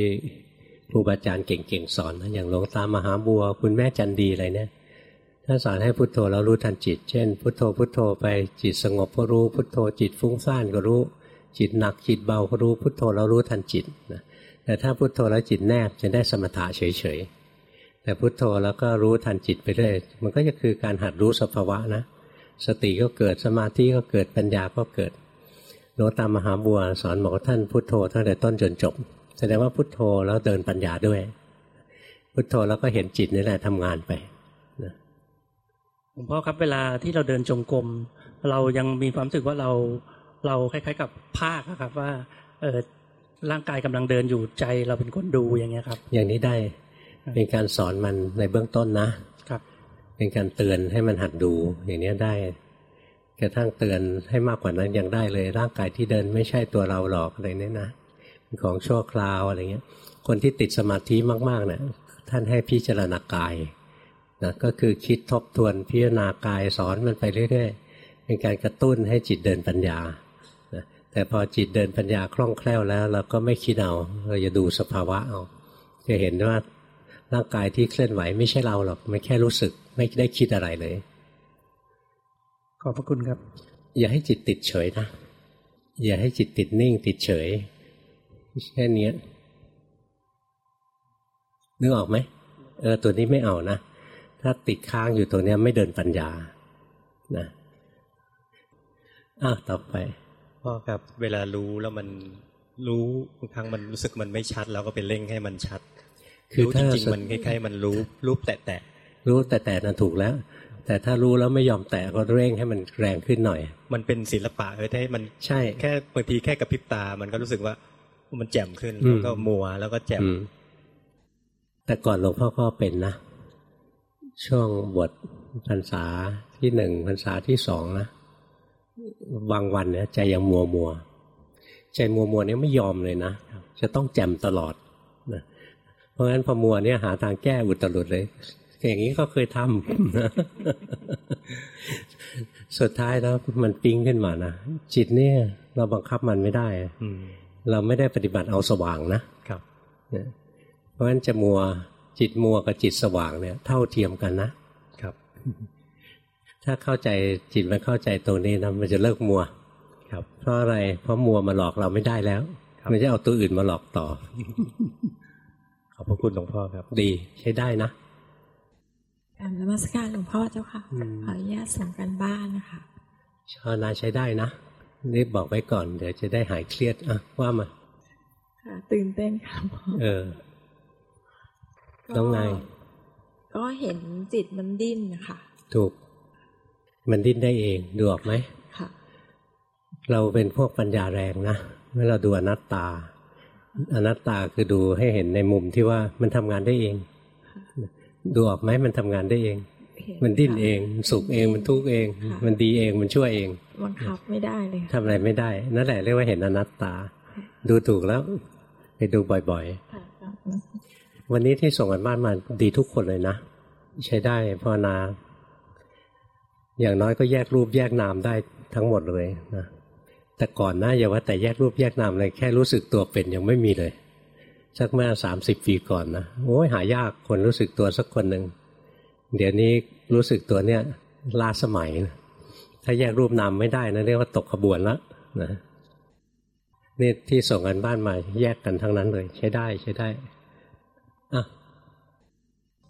ครูบาอาจารย์เก่งๆสอนนะอย่างหลวงตามหาบัว คุณแม่จันดีอะไรเนี่ย ถ้าสอนให้พุทโธแล้วรู้ทันจิต เช่น พุทโธพุทโธไปจิตสงบก็รู้ พุทโธจิตฟุ้งซ่านก็รู้ จิตหนักจิตเบาก็รู้ พุทโธแล้วรู้ทันจิตนะแต่ถ้าพุทโธแล้วจิตแนบจะได้สมถะเฉยๆแต่พุทโธแล้วก็รู้ทันจิตไปเรื่อยมันก็จะคือการหัดรู้สภาวะนะ สติก็เกิดสมาธิก็เกิดปัญญาก็เกิดหลวงตามหาบัวสอนบอกว่าท่านพุทโธตั้งแต่ต้นจนจบ แสดงว่าพุทโธแล้วเดินปัญญาด้วย พุทโธแล้วก็เห็นจิตนี่แหละทำงานไป หลวงพ่อครับเวลาที่เราเดินจงกรมเรายังมีความรู้สึกว่าเราเราคล้าย ๆ กับภาคอะครับ ว่าเออร่างกายกำลังเดินอยู่ใจเราเป็นคนดูอย่างเงี้ยครับ อย่างนี้ได้เป็นการสอนมันในเบื้องต้นนะครับ เป็นการเตือนให้มันหัดดูอย่างนี้ได้กระทั่งเตือนให้มากกว่านั้นยังได้เลย ร่างกายที่เดินไม่ใช่ตัวเราหรอกอะไรเนี่ยนะเป็นของชั่วคราวอะไรเงี้ย คนที่ติดสมาธิมากๆเนี่ยท่านให้พิจารณากาย นะก็คือคิดทบทวนพิจารณากายสอนมันไปเรื่อยๆ เป็นการกระตุ้นให้จิตเดินปัญญานะแต่พอจิตเดินปัญญาคล่องแคล่วแล้ว เราก็ไม่คิดเอา เราจะดูสภาวะเอา จะเห็นว่าร่างกายที่เคลื่อนไหวไม่ใช่เราหรอกไม่แค่รู้สึกไม่ได้คิดอะไรเลย ขอบพระคุณครับ อย่าให้จิตติดเฉยนะ อย่าให้จิตติดนิ่งติดเฉยแค่เนี้ยนึกออกไหมเออตัวนี้ไม่เอานะ ถ้าติดค้างอยู่ตรงเนี้ยไม่เดินปัญญานะอ้าวต่อไปพ่อครับเวลารู้แล้วมันรู้บางครั้งมันรู้สึกมันไม่ชัด แล้วก็ไปเร่งให้มันชัด คือรู้จถ้าริงๆมันคล้ายๆ มันรู้รูปแตะรู้แต่แต่นั้นถูกแล้ว แต่ถ้ารู้แล้วไม่ยอมแตะก็เร่งให้มันแรงขึ้นหน่อยๆมันเป็นศิลปะเออให้มันใช่แค่บางทีแค่กระพริบตา มันก็รู้สึกว่ามันแจ่มขึ้นอืมแล้วก็มัวแล้วก็แจ่มอืมแต่ก่อนหลวงพ่อก็เป็นนะ ช่วงบวชพรรษาที่หนึ่งพรรษาที่สองนะบางวันเนี่ยใจยังมัวมัวใจมัวมัวเนี่ยไม่ยอมเลยนะ จะต้องแจ่มตลอดนะเพราะงั้นพอมัวเนี่ยหาทางแก้อุตรุดเลย อย่างนี้ก็เคยทำสุดท้ายแล้วมันปิ้งขึ้นมานะจิตเนี่ย เราบังคับมันไม่ได้อืมเราไม่ได้ปฏิบัติเอาสว่างนะครับเนี่ยเพราะฉะนั้นจะมัว จิตมัวกับจิตสว่างเนี่ยเท่าเทียมกันนะครับ ถ้าเข้าใจจิตมันเข้าใจตรงนี้นะมันจะเลิกมัว ครับ เพราะอะไรเพราะมัวมาหลอกเราไม่ได้แล้วครับมันจะเอาตัวอื่นมาหลอกต่อ ขอบพระคุณหลวงพ่อครับ ดีใช้ได้นะกรารนมัสการหลวงพ่อเจ้าค่ะอืมขออนุญาตส่งกันบ้านนะคะชาวนาใช้ได้นะนี่บอกไว้ก่อน เดี๋ยวจะได้หายเครียดอะว่ามาค่ะตื่นเต้นค่ะหลวงพ่อเออ แล้วไง ก็เห็นจิตมันดิ้นนะคะถูก มันดิ้นได้เองดูออกไหมค่ะ เราเป็นพวกปัญญาแรงนะเมื่อเราดูอนัตตา อนัตตาคือดูให้เห็นในมุมที่ว่ามันทำงานได้เอง ดูออกไหมมันทำงานได้เองเห็มันดิ้นเองค่ะสุขเองมันทุกข์เองค่ะมันดีเองมันชั่วเองบังคับไม่ได้เลยทำค่ะอะไรไม่ได้ นั่นแหละเรียกว่าเห็นอนัตตา ดูถูกแล้ว ไปดูบ่อยค่ะๆ วันนี้ที่ส่งกันบ้านมาดีทุกคนเลยนะ ใช้ได้ภาวนา อย่างน้อยก็แยกรูปแยกนามได้ทั้งหมดเลยนะแต่ก่อนนะอย่าว่าแต่แยกรูปแยกนามเลยแค่รู้สึกตัวเป็นยังไม่มีเลย สักเมื่อสามสิบปีก่อนนะโอ้ยหายากคนรู้สึกตัวสักคนหนึ่งเดี๋ยวนี้รู้สึกตัวเนี่ยล้าสมัยนะถ้าแยกรูปนามไม่ได้นะเรียกว่าตกขบวนล้วนะนี่ที่ส่งกันบ้านมาแยกกันทั้งนั้นเลย ใช้ได้ใช้ได้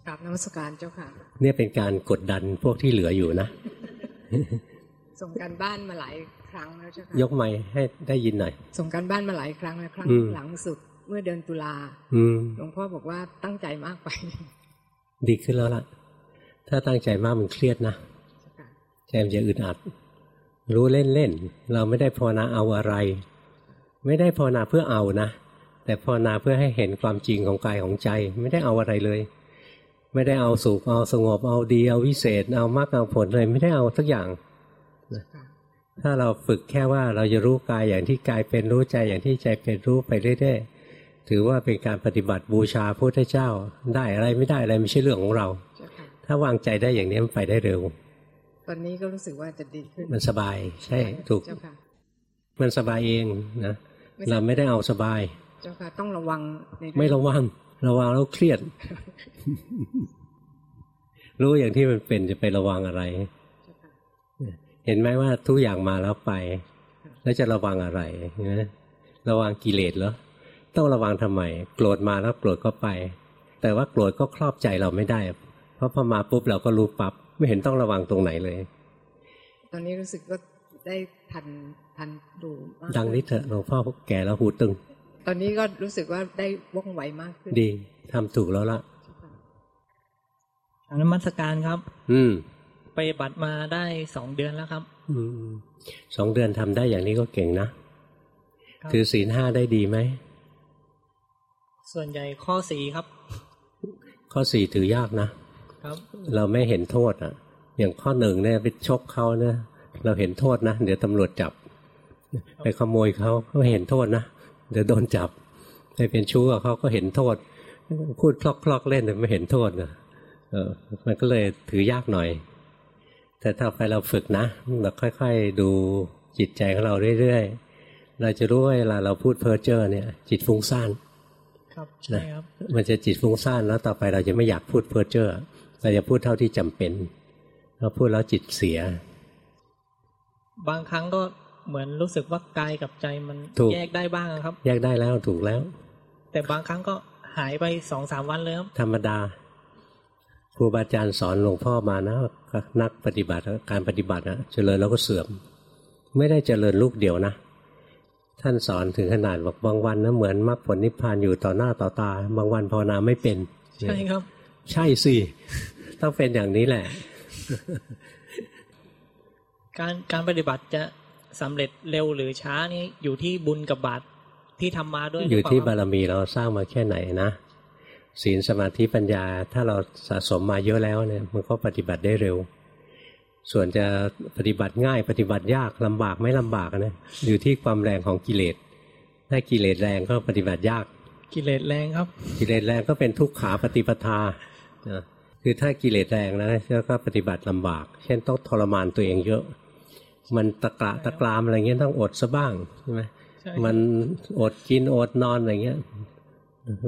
กราบนมัสการเจ้าค่ะ เนี่ยเป็นการกดดันพวกที่เหลืออยู่นะ ส่งการบ้านมาหลายครั้งแล้วเจ้าค่ะ ยกไม้ให้ได้ยินหน่อย ส่งการบ้านมาหลายครั้งแล้วครั้งอืมหลังสุดเมื่อเดือนตุลาอืมหลวงพ่อบอกว่าตั้งใจมากไป ดีขึ้นแล้วล่ะ ถ้าตั้งใจมากมันเครียดนะเจ้าค่ะใจมันจะอึดอัด รู้เล่นเล่นๆ เราไม่ได้ภาวนาเอาอะไร ไม่ได้ภาวนาเพื่อเอานะ แต่ภาวนาเพื่อให้เห็นความจริงของกายของใจ ไม่ได้เอาอะไรเลย ไม่ได้เอาสุขเอาสงบเอาดีเอาวิเศษ เอามรรคเอาผลเลยไม่ได้เอาสักอย่างค่ะถ้าเราฝึกแค่ว่าเราจะรู้กายอย่างที่กายเป็นรู้ใจอย่างที่ใจเป็นรู้ไปเรื่อยๆถือว่าเป็นการปฏิบัติบูชาพระพุทธเจ้า ได้อะไรไม่ได้อะไรไม่ใช่เรื่องของเราเจ้าค่ะถ้าวางใจได้อย่างนี้มันไปได้เร็ว ตอนนี้ก็รู้สึกว่าจะดีขึ้นมันสบายใช่ถูกเจ้าค่ะมันสบายเองนะไม่เราไม่ได้เอาสบาย เจ้าค่ะต้องระวังในเองไม่ระวัง ระวังแล้วเครียด รู้อย่างที่มันเป็นจะไประวังอะไรเจ้าค่ะเห็นไหมว่าทุกอย่างมาแล้วไป แล้วจะระวังอะไรนะระวังกิเลสเหรอต้องระวังทำไมโกรธมาแล้วโกรธก็ไป แต่ว่าโกรธก็ครอบใจเราไม่ได้ เพราะพอมาปุ๊บเราก็รู้ปับ๊บไม่เห็นต้องระวังตรงไหนเลย ตอนนี้รู้สึกว่าได้ทันทันดูมากดังนิดเถอะหลวงพ่อแก่แล้วหูตึง ตอนนี้ก็รู้สึกว่าได้ว่องไวมากขึ้น ดีทำถูกแล้วล่ะนมัสการครับ อืม ไปบัตรมาได้สองเดือนแล้วครับ อืมสองเดือนทำได้อย่างนี้ก็เก่งนะครับถือศีลห้าได้ดีไหม ส่วนใหญ่ข้อสีครับ ข้อสี่ถือยากนะครับ เราไม่เห็นโทษอะ อย่างข้อหนึ่งเนี่ยไปชกเขาเนี่ยเราเห็นโทษนะ เดี๋ยวตำรวจจับ ไปขโมยเขาก็เห็นโทษนะ เดี๋ยวโดนจับไปเป็นชู้กับเขาก็เห็นโทษ พูดคลอกคลอกๆเล่นแต่ไม่เห็นโทษนะเออมันก็เลยถือยากหน่อย แต่ถ้าไปเราฝึกนะเราค่อย ๆ ดูจิตใจของเราเรื่อยๆ เราจะรู้ว่าเวลาเราพูดเพ้อเจ้อเนี่ย จิตฟุ้งซ่านครับใช่ครับ มันจะจิตฟุ้งซ่านแล้วต่อไปเราจะไม่อยากพูดเพ้อเจ้อเราจะพูดเท่าที่จำเป็นเราพูดแล้วจิตเสีย บางครั้งก็ เหมือนรู้สึกว่ากายกับใจมันถูกแยกได้บ้างครับ แยกได้แล้วถูกแล้ว แต่บางครั้งก็หายไปสองสามวันเลยครับ ธรรมดาครูบาอาจารย์สอนหลวงพ่อมานะนักปฏิบัติการปฏิบัตินะเจริญแล้วก็เสื่อม ไม่ได้เจริญลูกเดียวนะ ท่านสอนถึงขนาดบอกบางวันนะเหมือนมรรคผลนิพพานอยู่ต่อหน้าต่อตา บางวันภาวนาไม่เป็น ใช่ครับ ใช่สิต้องเป็นอย่างนี้แหละ การการปฏิบัติจะ สำเร็จเร็วหรือช้านี่อยู่ที่บุญกับบาตรที่ทำมาด้วยหอรืยู่เปล่ที่คบารับรมีเราสร้างมาแค่ไหนนะศีลสมาธิปัญญา ถ้าเราสะสมมาเยอะแล้วเนี่ยมันก็ปฏิบัติได้เร็ว ส่วนจะปฏิบัติง่ายปฏิบัติยากลำบากไม่ลำบากนะอยู่ที่ความแรงของกิเลสถ้ากิเลสแรงก็ปฏิบัติยาก กิเลสแรงครับ กิเลสแรงก็เป็นทุกขาปฏิปทานะคือถ้ากิเลสแรงนะก็ปฏิบัติลำบาก เช่นต้องทรมานตัวเองเยอะ มันตะกระตะกรามอะไรเงี้ยต้องอดซะบ้างใช่ไหมใช่ครับมันอดกินอดนอนอะไรเงี้ย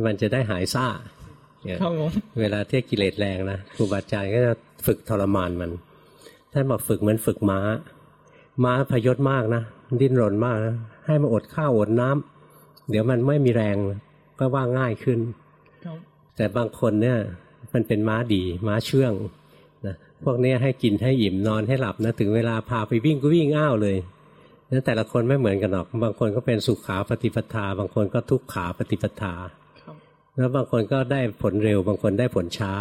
มันจะได้หายซ่าเนี่ยครับผมเวลาที่กิเลสแรงนะครูบาอาจารย์ก็จะฝึกทรมานมันท่านบอกฝึกเหมือนฝึกม้า ม้าพยศมากนะดิ้นรนมากนะให้มันอดข้าวอดน้ำเดี๋ยวมันไม่มีแรงก็ว่าง่ายขึ้นครับแต่บางคนเนี่ยมันเป็นม้าดี ม้าเชื่องนะ พวกเนี้ยให้กินให้อิ่มนอนให้หลับนะถึงเวลาพาไปวิ่งก็วิ่งอ้าวเลยนั้นแต่ละคนไม่เหมือนกันหรอก บางคนก็เป็นสุขาปฏิปทา บางคนก็ทุกขาปฏิปทาครับแล้วบางคนก็ได้ผลเร็ว บางคนได้ผลช้า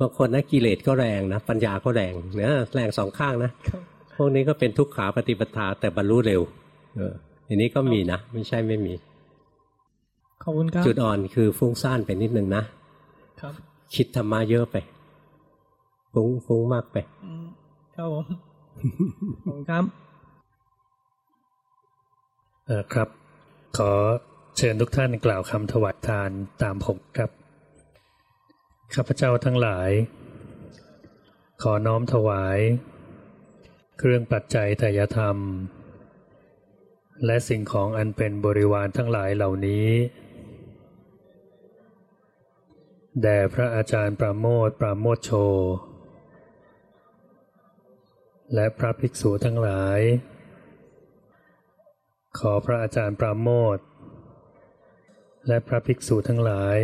บางคนนะกิเลสก็แรงนะ ปัญญาก็แรงเนี่ยแรงสองข้างนะครับพวกนี้ก็เป็นทุกขาปฏิปทาแต่บรรลุเร็วเอออันนี้ก็มีนะ ไม่ใช่ไม่มีขอบคุณครับจุดอ่อนคือฟุ้งซ่านไปนิดนึงนะครับ คิดธรรมะเยอะไป ฟุ้งฟุ้งมากไปอืมครับผมขอบคุณครับเออครับ ขอเชิญทุกท่านกล่าวคำถวายทานตามผมครับข้าพเจ้าทั้งหลาย ขอน้อมถวาย เครื่องปัจจัยทายธรรม และสิ่งของอันเป็นบริวารทั้งหลายเหล่านี้แด่พระอาจารย์ปราโมทปราโมทโช และพระภิกษุทั้งหลาย ขอพระอาจารย์ปราโมทและพระภิกษุทั้งหลาย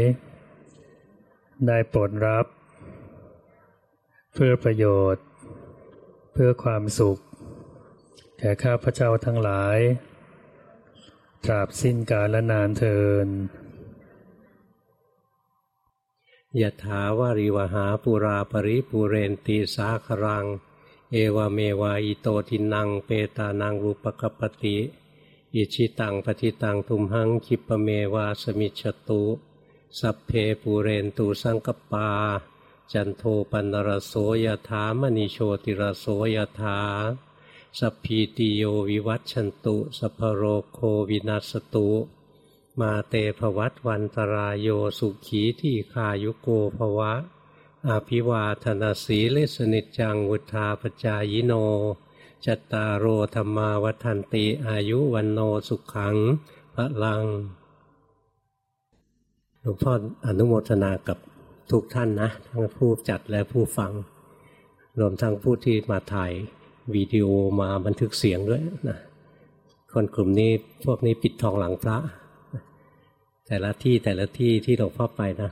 ได้โปรดรับ เพื่อประโยชน์ เพื่อความสุข แก่ข้าพเจ้าทั้งหลาย ตราบสิ้นกาลนานเทินยะถาวาริวหาปุราปริปูเรนตีสาครัง เอวเมวาอิโตทินังเปตานังอุปกปปติ อิชิตังปฏิตังทุมหังคิปเมวาสมิจฉตุ สัพเพปูเรนตูสังกปา จันโทปันรโสยถามณิโชติรโสยถาสัพพีติโยวิวัตชันตุสัพพโรโควินัสตุ มาเตภวัตวันตรายโยสุขีที่คายุโกภวะ อาภิวาธนาสีเลสนิจจังวุธาปจายโน จัตตารโอธรรมาวัฏันติอายุวันโนสุขังพระลังหลวงพ่ออนุโมทนากับทุกท่านนะ ทั้งผู้จัดและผู้ฟัง รวมทั้งผู้ที่มาถ่ายวิดีโอมาบันทึกเสียงด้วยนะคนกลุ่มนี้พวกนี้ปิดทองหลังพระ แต่ละที่แต่ละที่ที่หลวงพ่อไปนะ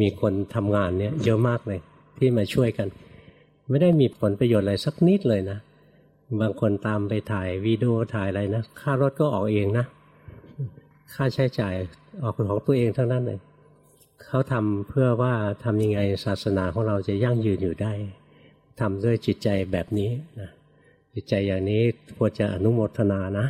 มีคนทำงานเนี่ยเยอะมากเลย ที่มาช่วยกัน ไม่ได้มีผลประโยชน์อะไรสักนิดเลยนะ บางคนตามไปถ่ายวิดีโอถ่ายอะไรนะค่ารถก็ออกเองนะ ค่าใช้จ่ายออกของตัวเองทั้งนั้นเลยเขาทำเพื่อว่าทำยังไงศาสนาของเราจะยั่งยืนอยู่ได้ทำด้วยจิตใจแบบนี้นะจิตใจอย่างนี้ควรจะอนุโมทนานะ